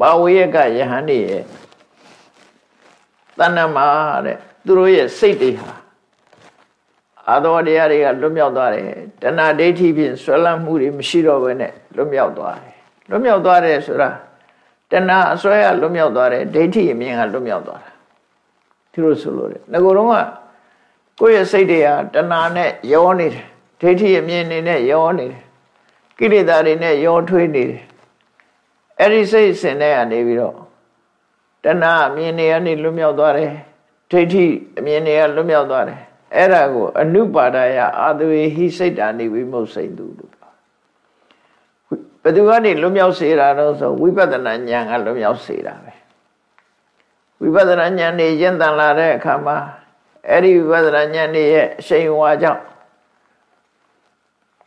ပါဝေယကယဟန်နေရဲ့တဏ္ဍမှာတဲ့သူတို့ရဲ့စိတ်တွေဟာအာသောတရားတွေကလွတ်မြောက်သွားတယ်တဏှာဒိဋ္ဌိဖြင့်ဆွဲလန်းမှုတွေမရှိတော့ဘဲနဲ့လွတ်မြောက်သွားတယ်လွတ်မြောက်သွားတယ်ဆိုတာတဏှာအစွဲကလွတ်မြောက်သွားတယ်ဒိဋ္ဌိအမြင်ကလွတ်မြောက်သွားတာဒီလိုဆိုလို့တယ်ငကိုယ်တော့ကကိုယ့်ရဲ့စိတ်တွေဟာတဏှာနဲ့ရောနေတယ် ဒိဋ္ဌိအမြင်နေနဲ့ရောနေတယ်ကိလေသာတွေနဲ့ရောထွေးနေတယ်အဲ့ဒီစိတ်စင်တဲ့ကနေပြီးတော့တဏှာအမြင်တွေကနေလွတ်မြောက်သွားတယ်ဒိဋ္ဌိအမြင်တွေကလွတ်မြောက်သွားတယ်အဲ့ဒါကိုအနုပါဒယအာသဝေဟိစိတ်တာနေဝိမုတ်စိတ်သူလို့ပြောဘယ်သူကနေလွတ်မြောက်စေတာတော့ဆိုဝိပဿနာဉာဏ်ကလွတ်မြောက်စေတာပဲဝိပဿနာဉာဏ်နေရင့်တန်လာတဲ့အခါမှာအဲ့ဒီဝိပဿနာဉာဏ်နေရဲ့အရှိန်ဝါကြောင့်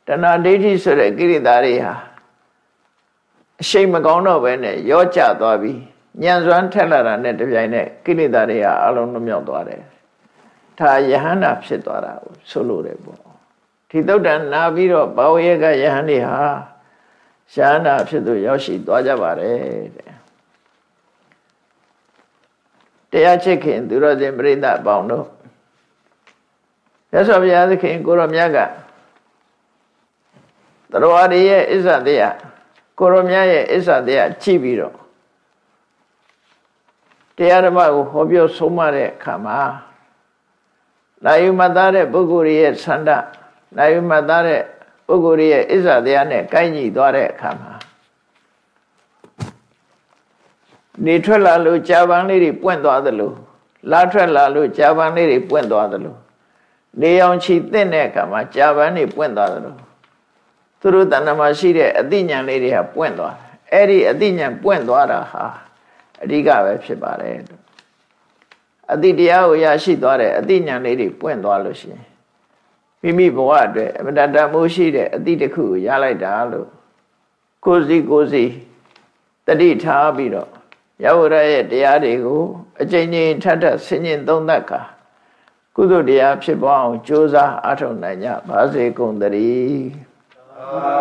တဏှာဒိဋ္ဌိဆိုတဲ့ကိရိတာတွေဟာအရှိန်မကောင်းတော့ပဲနဲ့ရော့ကျသွားပြီးညံစွမ်းထက်လာတာနဲ့တပြိုင်နက်ကိလေသာတွေဟာအလုံးလွတ်မြောက်သွားတယ်ဒါယဟန္တာဖြစ်သွားတာကိုဆိုလိုတယ်ပေါ့ဒီသုတ်တန်နာပြီးတော့ဘာဝရကယဟန်တွေဟာရှားနာဖြစ်သူရောက်ရှိသွားကြပါတယ်တဲ့တရားချစ်ခင်သူတော်စင်ပြိဿအပေါင်းတို့ရသော်ဘုရားသခင်ကိုရောမြတ်က တရားရည်ရဲ့အစ္ဆတရားကိုရောမြတ်ရဲ့အစ္ဆတရားကြည့်ပြီးတော့တရားဓမ္မကိုဟောပြောဆုံးမတဲ့အခါမှာနာယုမသားတဲ့ပုဂ္ဂိုလ်ရဲ့ဆန္ဒနာယုမသားတဲ့ပုဂ္ဂိုလ်ရဲ့အစ္ဆတရားနဲ့ကိုက်ညီသွားတဲ့အခါမှာနေထွက်လာလို့ကြာပန်းလေးတွေပွင့်သွားသလိုလာထွက်လာလို့ကြာပန်းလေးတွေပွင့်သွားသလိုနေအောင်ချီတင့်တဲ့အခါမှာကြာပန်းတွေပွင့်သွားသလို သူတို့တဏ္ဍမှာရှိတဲ့အသိဉာဏ်လေးတွေကပွင့်သွားတယ်အဲ့ဒီအသိဉာဏ်ပွင့်သွားတာဟာအဓိကပဲဖြစ်ပါတယ်အတိတရားကိုရရှိသွားတဲ့အတိညာလေးတွေပွင့်သွားလို့ရှိရင်မိမိဘဝအတွက်အမတတမိုးရှိတဲ့အတိတစ်ခုကိုရလိုက်တာလို့ကိုယ်စီကိုယ်စီတတိထားပြီးတော့ရဝရရဲ့တရားတွေကိုအကျဉ်းချင်းထပ်ထပ်ဆင်ញင်သုံးသပ်ကာကုသိုလ်တရားဖြစ်ပေါ်အောင်ကြိုးစားအားထုတ်နိုင်ကြပါစေကုန်သတည်း Amen.